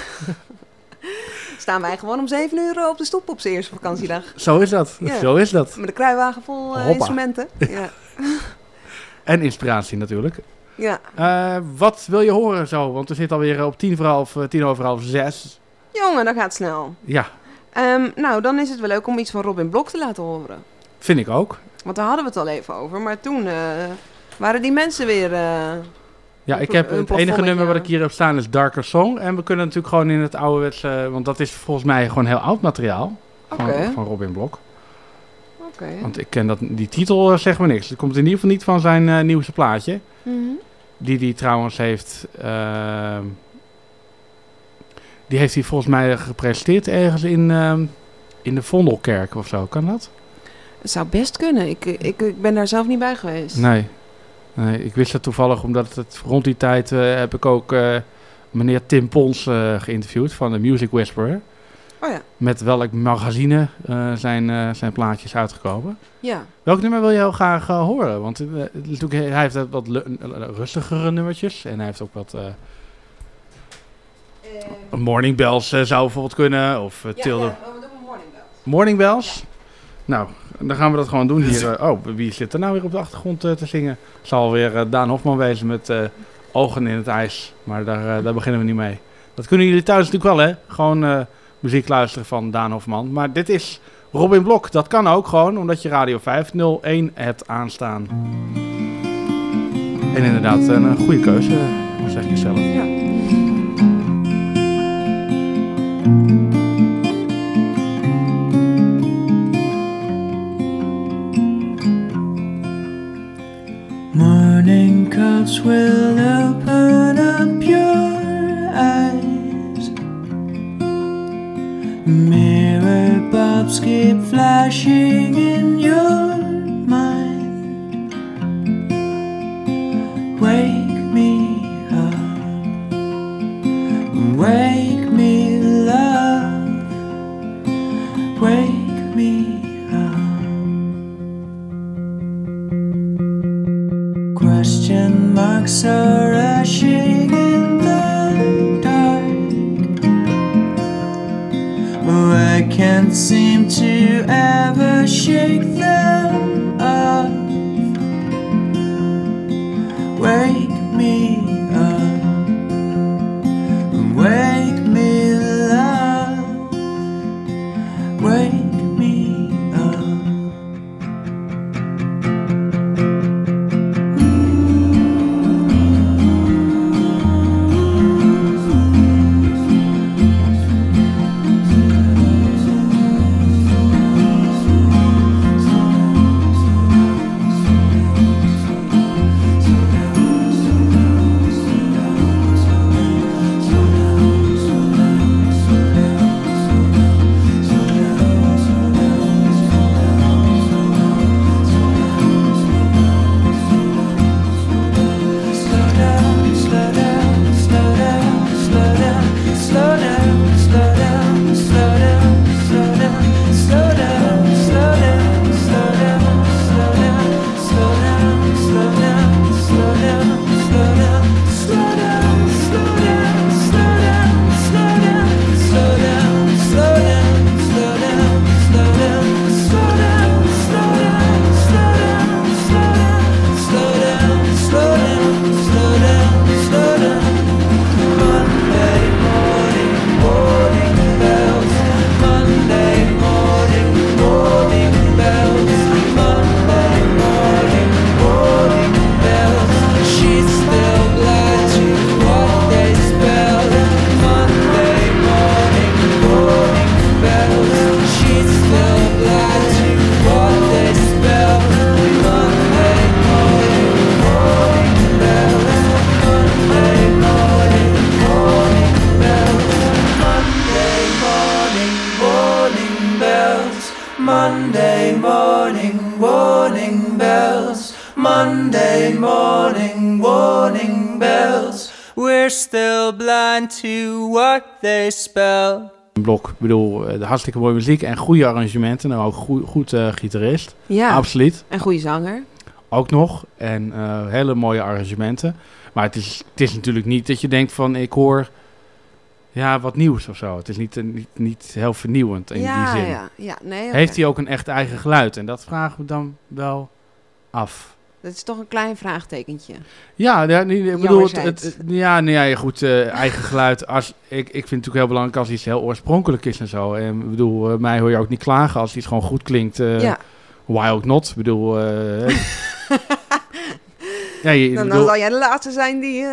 Staan wij gewoon om 7 uur op de stoep op zijn eerste vakantiedag. Zo is dat. Ja. Zo is dat. Met een kruiwagen vol eh, instrumenten. <laughs> Ja. <laughs> En inspiratie natuurlijk. ja. Eh, wat wil je horen zo? Want we zitten alweer op tien, voor half, eh, tien over half zes. Jongen, dat gaat snel. Ja, Ehm, nou, dan is het wel leuk om iets van Robin Blok te laten horen. vind ik ook. Want daar hadden we het al even over. Maar toen eh, waren die mensen weer... Ja, ik heb het enige nummer wat ik hier heb staan is Darker Song. En we kunnen natuurlijk gewoon in het ouderwetse... Want dat is volgens mij gewoon heel oud materiaal. Van, van Robin Blok. Oké. Want ik ken dat, die titel eh, zegt me niks. Het komt in ieder geval niet van zijn eh, nieuwste plaatje. Mhm. Die hij trouwens heeft... ehm, die heeft hij volgens mij gepresenteerd ergens in, ehm, in de Vondelkerk of zo. Kan dat? Het zou best kunnen. Ik, ik, ik ben daar zelf niet bij geweest. Nee. Nee. Ik wist dat toevallig omdat het rond die tijd eh, heb ik ook eh, meneer Tim Pons eh, geïnterviewd van de Music Whisperer. Oh ja. Met welk magazine zijn, zijn plaatjes uitgekomen. Ja. Welk nummer wil je heel graag horen? Want natuurlijk, hij heeft wat rustigere nummertjes. En hij heeft ook wat... Morning Bells zou bijvoorbeeld kunnen. Of Tilde... Morning Bells? Nou, dan gaan we dat gewoon doen hier. eh, oh, wie zit er nou weer op de achtergrond eh, te zingen? Zal weer eh, Daan Hofman wezen met Ogen in het ijs. Maar daar, daar beginnen we niet mee. Dat kunnen jullie thuis natuurlijk wel, hè? Gewoon eh, muziek luisteren van Daan Hofman. Maar dit is Robin Blok. Dat kan ook gewoon, omdat je Radio 501 hebt aanstaan. En inderdaad, een goede keuze, zeg je zelf. Ja. Cups will open up your eyes. Mirror bulbs keep flashing in your mind. Wake me up, wake Marks are rushing in the dark. Oh, I can't seem to ever shake them off. Wake Ik bedoel, eh, de hartstikke mooie muziek en goede arrangementen. En ook goed, goed eh, gitarist. Ja. Absoluut. En goede zanger. Ook nog. En eh, hele mooie arrangementen. Maar het is, het is natuurlijk niet dat je denkt van ik hoor ja, wat nieuws of zo. Het is niet, niet, niet heel vernieuwend in ja, die zin. ja, ja. Nee. Heeft hij ook een echt eigen geluid? En dat vragen we dan wel af. Dat is toch een klein vraagtekentje. Ja, ja nee, ik bedoel, het, ja, nee, ja, goed, eh, eigen geluid. Als, ik, ik vind het natuurlijk heel belangrijk als iets heel oorspronkelijk is en zo. En ik bedoel, eh, mij hoor je ook niet klagen als iets gewoon goed klinkt. eh Ja. Why ook not? Ik bedoel, <laughs> ja, je, Dan, bedoel, dan zal jij de laatste zijn die...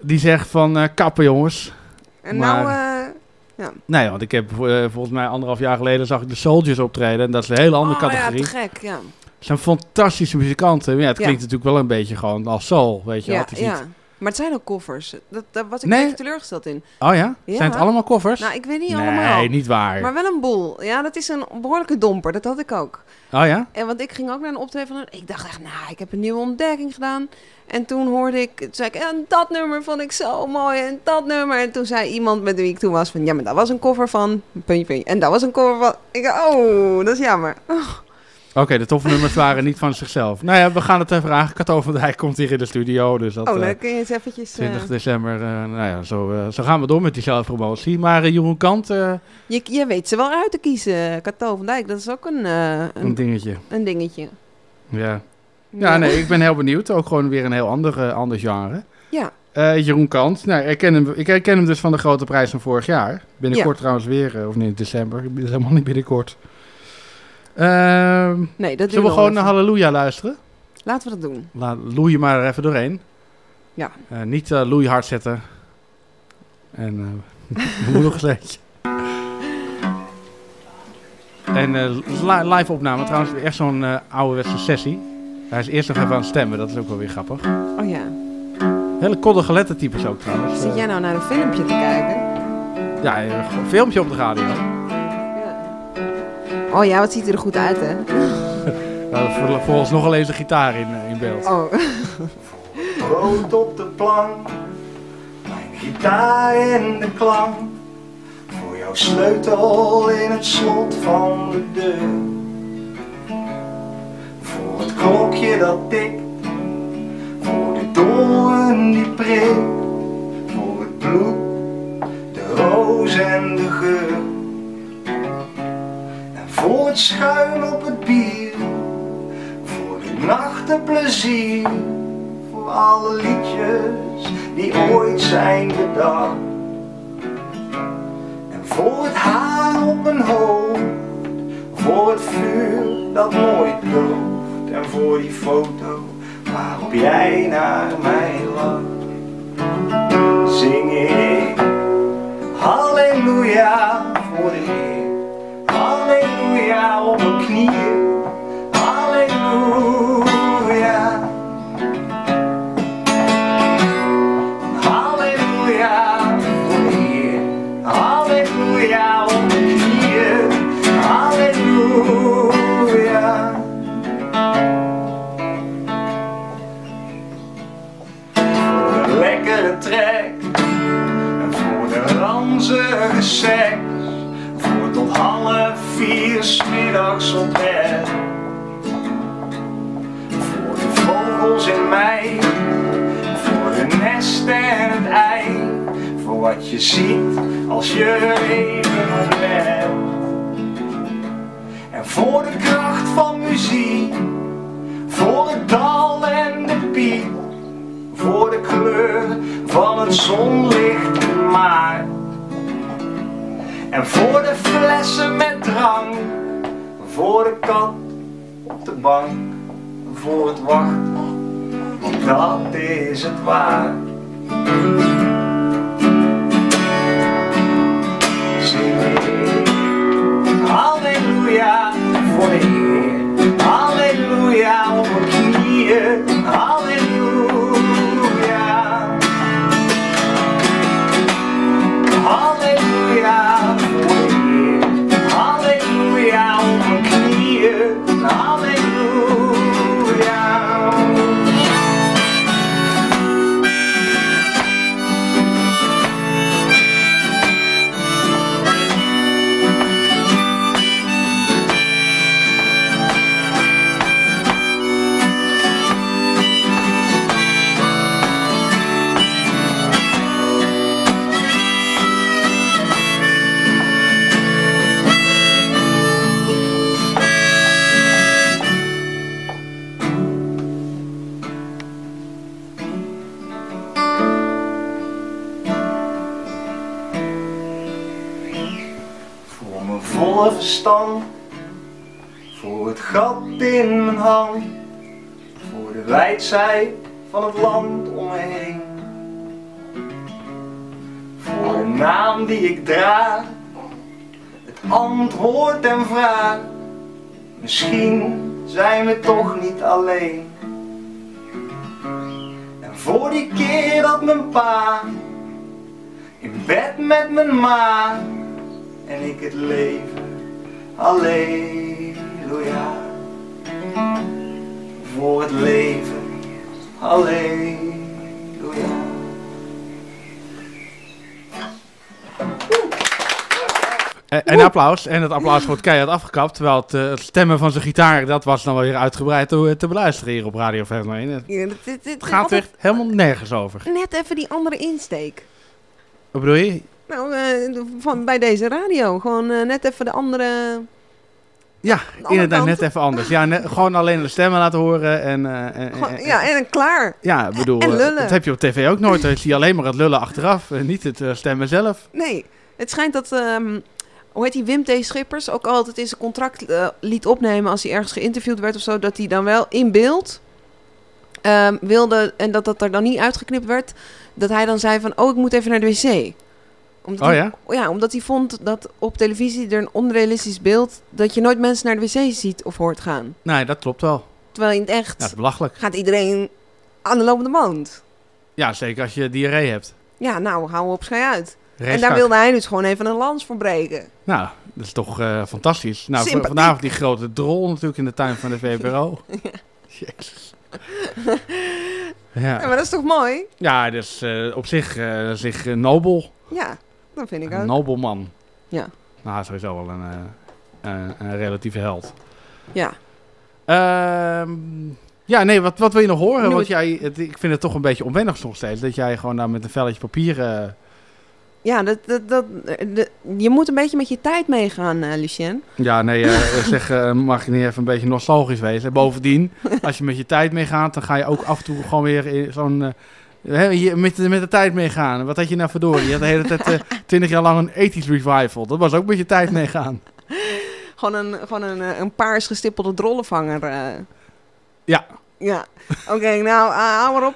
die zegt van kappen jongens. en Maar- nou... ja. Nee, want ik heb volgens mij anderhalf jaar geleden zag ik de Soldiers optreden. En dat is een hele andere Oh, ja, categorie. te gek, ja. Zijn fantastische muzikanten. Maar ja, het Ja. klinkt natuurlijk wel een beetje gewoon als soul, weet je. Ja, ja. Maar het zijn ook koffers. Dat, daar was ik Nee. even teleurgesteld in. Oh ja? Zijn het allemaal koffers? Nou, ik weet niet Nee, allemaal. niet waar. Maar wel een boel. Ja, dat is een behoorlijke domper. Dat had ik ook. Oh ja? En want ik ging ook naar een optreden van. Ik dacht echt, nou, ik heb een nieuwe ontdekking gedaan. En toen hoorde ik... Toen zei ik, en dat nummer vond ik zo mooi. En dat nummer. En toen zei iemand met wie ik toen was van... Ja, maar dat was een cover van... Puntje, puntje. En dat was een cover van... Ik dacht, oh, dat is jammer. Oh. Oké, de toffe nummers waren niet van zichzelf. Nou ja, we gaan het even vragen. Kato van Dijk komt hier in de studio. Dus dat, oh, eh, dan kun je eens eventjes... eh, 20 december. eh, nou ja, zo, eh, zo gaan we door met die zelfpromotie. Maar eh, Jeroen Kant, eh, je, je weet ze wel uit te kiezen. Kato van Dijk, dat is ook een... eh, een dingetje. Een dingetje. Ja. Ja, nee, ik ben heel benieuwd. Ook gewoon weer een heel ander, eh, ander genre. Ja. Eh, Jeroen Kant, nou, ik, herken hem, ik herken hem dus van de grote prijs van vorig jaar. Binnenkort Ja. trouwens weer, eh, of nee, december. Dat is helemaal niet binnenkort. Ehm, Nee, dat Zullen we gewoon naar. Halleluja luisteren? Laten we dat doen. Laat loei je maar er even doorheen. Ja. Eh, niet eh loei hard zetten. En eh <laughs> nog een sleetje. En eh, li- live opname, trouwens echt zo'n eh ouderwetse sessie. Hij is eerst nog even aan het stemmen, dat is ook wel weer grappig. Oh ja. Hele koddige lettertypes ook trouwens. Zit jij nou naar een filmpje te kijken? Ja, eh, een filmpje op de radio. Oh ja, wat ziet er goed uit, hè? <laughs> Nou, voor, vooralsnog alleen de gitaar in, eh, in beeld. Oh. Brood op de plank, mijn gitaar in de klank. Voor jouw sleutel in het slot van de deur. Voor het klokje dat tikt, voor de doorn die prikt. Voor het bloed, de roos en de geur. Voor het schuim op het bier, voor de nachtenplezier voor alle liedjes die ooit zijn bedacht. En voor het haar op mijn hoofd, voor het vuur dat nooit dooft. En voor die foto waarop jij naar mij lacht. Zing ik Halleluja voor de Heer. Halleluja op mijn wat je ziet als je even bent. En voor de kracht van muziek, voor het dal en de piep, voor de kleur van het zonlicht in maart. En voor de flessen met drank, voor de kat op de bank, voor het wachten want dat is het waar. Halleluja voor de Heer. Verstand. Voor het gat in mijn hand. Voor de wijdzij van het land om me heen. Voor de naam die ik draag. Het antwoord en vraag. Misschien zijn we toch niet alleen. En voor die keer dat mijn pa in bed met mijn ma en ik het leven, halleluja. Voor het leven, halleluja. En, en applaus. En het applaus wordt keihard afgekapt. Terwijl het, eh, het stemmen van zijn gitaar, dat was dan wel weer uitgebreid te, te beluisteren hier op Radio 501. Het Ja, dit- gaat altijd echt helemaal nergens over. Net even die andere insteek. Wat bedoel je? Nou, eh, van, bij deze radio. Gewoon eh, net even de andere... Ja, inderdaad, net even anders. Ja, net- gewoon alleen de stemmen laten horen en... eh, en- Gewoon- en- ja, en klaar. Ja, bedoel, En lullen. dat heb je op tv ook nooit. Dan zie je alleen maar het lullen achteraf niet het stemmen zelf. Nee, het schijnt dat... ehm, hoe heet die Wim T. Schippers ook altijd in zijn contract liet opnemen als hij ergens geïnterviewd werd of zo, dat hij dan wel in beeld ehm, wilde en dat dat er dan niet uitgeknipt werd, dat hij dan zei van, oh, ik moet even naar de wc. Omdat Oh hij, ja? Ja, omdat hij vond dat op televisie er een onrealistisch beeld, dat je nooit mensen naar de wc ziet of hoort gaan. Nee, dat klopt wel. Terwijl in het echt Ja, dat is belachelijk. gaat iedereen aan de lopende mand. Ja, zeker als je diarree hebt. Ja, nou, hou op, schei uit. En daar wilde hij dus gewoon even een lans voor breken. Nou, dat is toch eh, fantastisch. Nou, Sympathiek. vanavond die grote drol natuurlijk in de tuin van de <laughs> VPRO. Jezus. Ja, Ja. maar dat is toch mooi? Ja, dus eh, op zich, eh, zich nobel. Ja, dat vind ik Een ook. Ja. Nou, sowieso wel een, eh, een, een relatieve held. Ja. Ehm, ja, nee, wat, wat wil je nog horen? Want het- jij, het, ik vind het toch een beetje onwennig nog steeds. Dat jij gewoon daar met een velletje papier... eh, Ja, dat, dat, dat, de- je moet een beetje met je tijd meegaan, eh Lucien. Ja, nee, eh, zeg, eh, mag je niet even een beetje nostalgisch wezen. Bovendien, <laughs> als je met je tijd meegaat, dan ga je ook af en toe gewoon weer in zo'n... met, de- met de tijd meegaan. Wat had je nou verdorie? Je had de hele tijd eh, <laughs> twintig jaar lang een 80s revival. Dat was ook met je tijd meegaan. Gewoon een, gewoon een, eh, een paars gestippelde drollenvanger. eh. Ja. Ja, oké, nou, uh, hou maar op.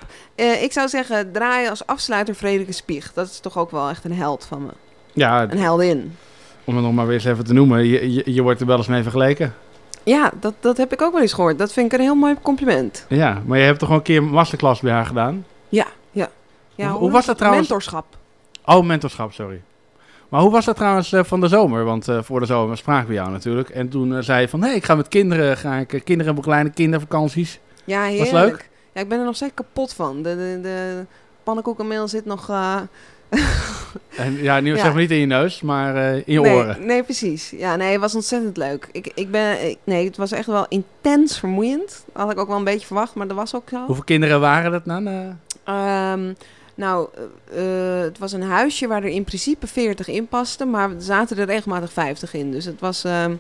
Ik zou zeggen, draai als afsluiter Frederike Spieg. Dat is toch ook wel echt een held van me. Ja, Een heldin. om het nog maar weer eens even te noemen. Je, je, je wordt er wel eens mee vergeleken. Ja, dat, dat heb ik ook wel eens gehoord. Dat vind ik een heel mooi compliment. Ja, maar je hebt toch gewoon een keer een masterclass bij haar gedaan? Ja, Hoe- hoe was dat trouwens? Mentorschap. Oh, mentorschap, sorry. Maar hoe was dat trouwens eh, van de zomer? Want eh, voor de zomer spraken we jou natuurlijk. En toen eh, zei je van, hé, ik ga met kinderen, ga ik kinderen begeleiden, kindervakanties. Ja, Was heerlijk. leuk? Ja, ik ben er nog steeds kapot van. De, de, de pannenkoekenmeel zit nog... <laughs> En ja, nu Ja. zeg maar niet in je neus, maar in je nee, oren. Nee, precies. Ja, nee, het was ontzettend leuk. Ik, ik ben, ik- nee, het was echt wel intens vermoeiend. Had ik ook wel een beetje verwacht, maar dat was ook zo. Hoeveel kinderen waren dat dan? eh? Nou, eh, eh, het was een huisje waar er in principe 40 in pasten, maar er zaten er regelmatig 50 in. Dus het was. ehm,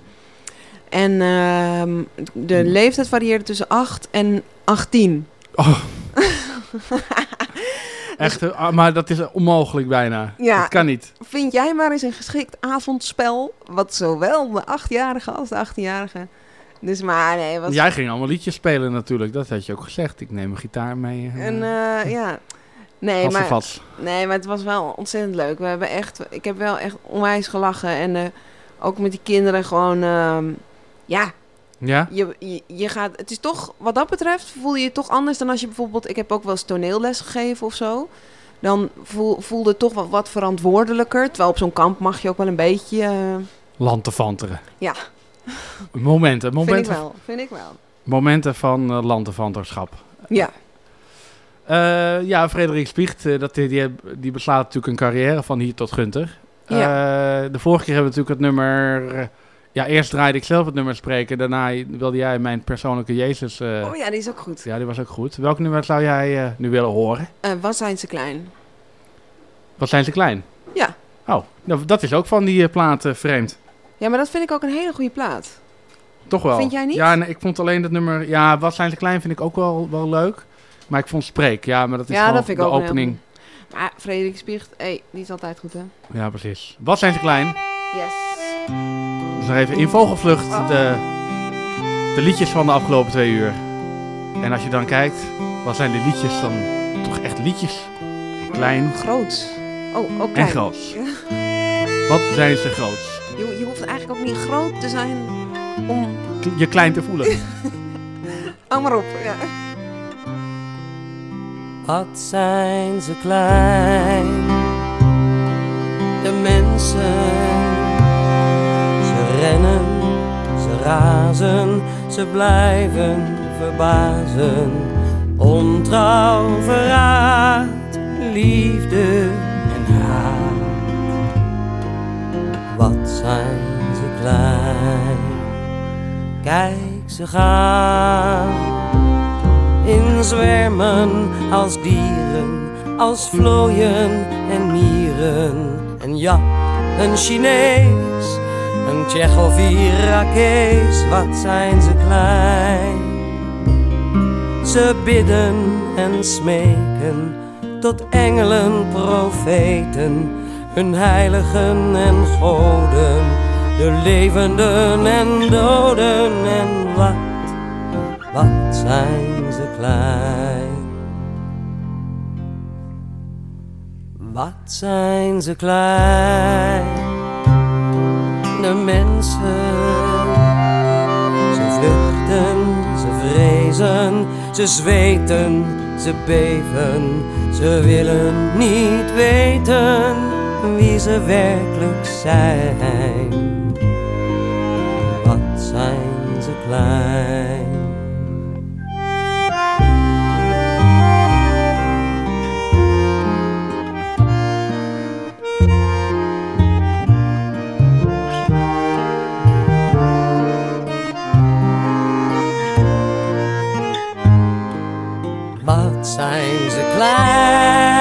en ehm, de Hm. leeftijd varieerde tussen 8 en 18. Oh. <laughs> Echt, eh, ah, maar dat is onmogelijk bijna. Ja. Dat kan niet. Vind jij maar eens een geschikt avondspel, wat zowel de 8-jarige als de 18-jarige. Dus maar nee, was. Jij ging allemaal liedjes spelen natuurlijk, dat had je ook gezegd. Ik neem mijn gitaar mee. En ja. Nee, maar, nee, maar het was wel ontzettend leuk. We hebben echt, ik heb wel echt onwijs gelachen. En eh, ook met die kinderen gewoon, ehm, ja. Ja? Je, je, je gaat, het is toch, wat dat betreft, voel je je toch anders dan als je bijvoorbeeld, ik heb ook wel eens toneelles gegeven of zo. Dan voel, voelde het toch wat, wat verantwoordelijker. Terwijl op zo'n kamp mag je ook wel een beetje, eh, Land te vanteren. ja, Momenten, vind ik momenten, wel, vind ik wel. momenten van uh, landenvanterschap. Ja. Eh, ja, Frederik Spiegt, eh, dat, die, die, beslaat natuurlijk een carrière van hier tot Gunter. Eh, de vorige keer hebben we natuurlijk het nummer... ja, eerst draaide ik zelf het nummer spreken. Daarna wilde jij mijn persoonlijke Jezus... Oh ja, die is ook goed. Ja, die was ook goed. Welk nummer zou jij nu willen horen? Wat zijn ze klein? Wat zijn ze klein? Ja. Oh, nou, dat is ook van die plaat vreemd. Ja, maar dat vind ik ook een hele goede plaat. Toch wel. Vind jij niet? Ja, nee, ik vond alleen dat nummer... Ja, Wat zijn ze klein vind ik ook wel, wel leuk. Maar ik vond Spreek, ja, maar dat is ja, gewoon dat vind ik de ook opening. heel- Maar Frederik Spiegt, hey, die is altijd goed, hè? Ja, precies. Wat zijn ze klein? Yes. Dus nog even in vogelvlucht de, de liedjes van de afgelopen twee uur. En als je dan kijkt, wat zijn de liedjes dan toch echt liedjes? Klein Groot. Oh, ook en groot. Ja. Wat zijn ze groot? Je, je hoeft eigenlijk ook niet groot te zijn om... Je klein te voelen. <laughs> Hou maar op, ja. Wat zijn ze klein, de mensen. Ze rennen, ze razen, ze blijven verbazen. Ontrouw, verraad, liefde en haat. Wat zijn ze klein, kijk ze gaan in zwermen als dieren, als vlooien en mieren. En ja, een Chinees, een Tsjech of Irakees, wat zijn ze klein. Ze bidden en smeken tot engelen, profeten, hun heiligen en goden, de levenden en doden en wat wat zijn Wat zijn ze klein, de mensen. Ze vluchten, ze vrezen, ze zweten, ze beven. Ze willen niet weten wie ze werkelijk zijn. Wat zijn ze klein. signs of class.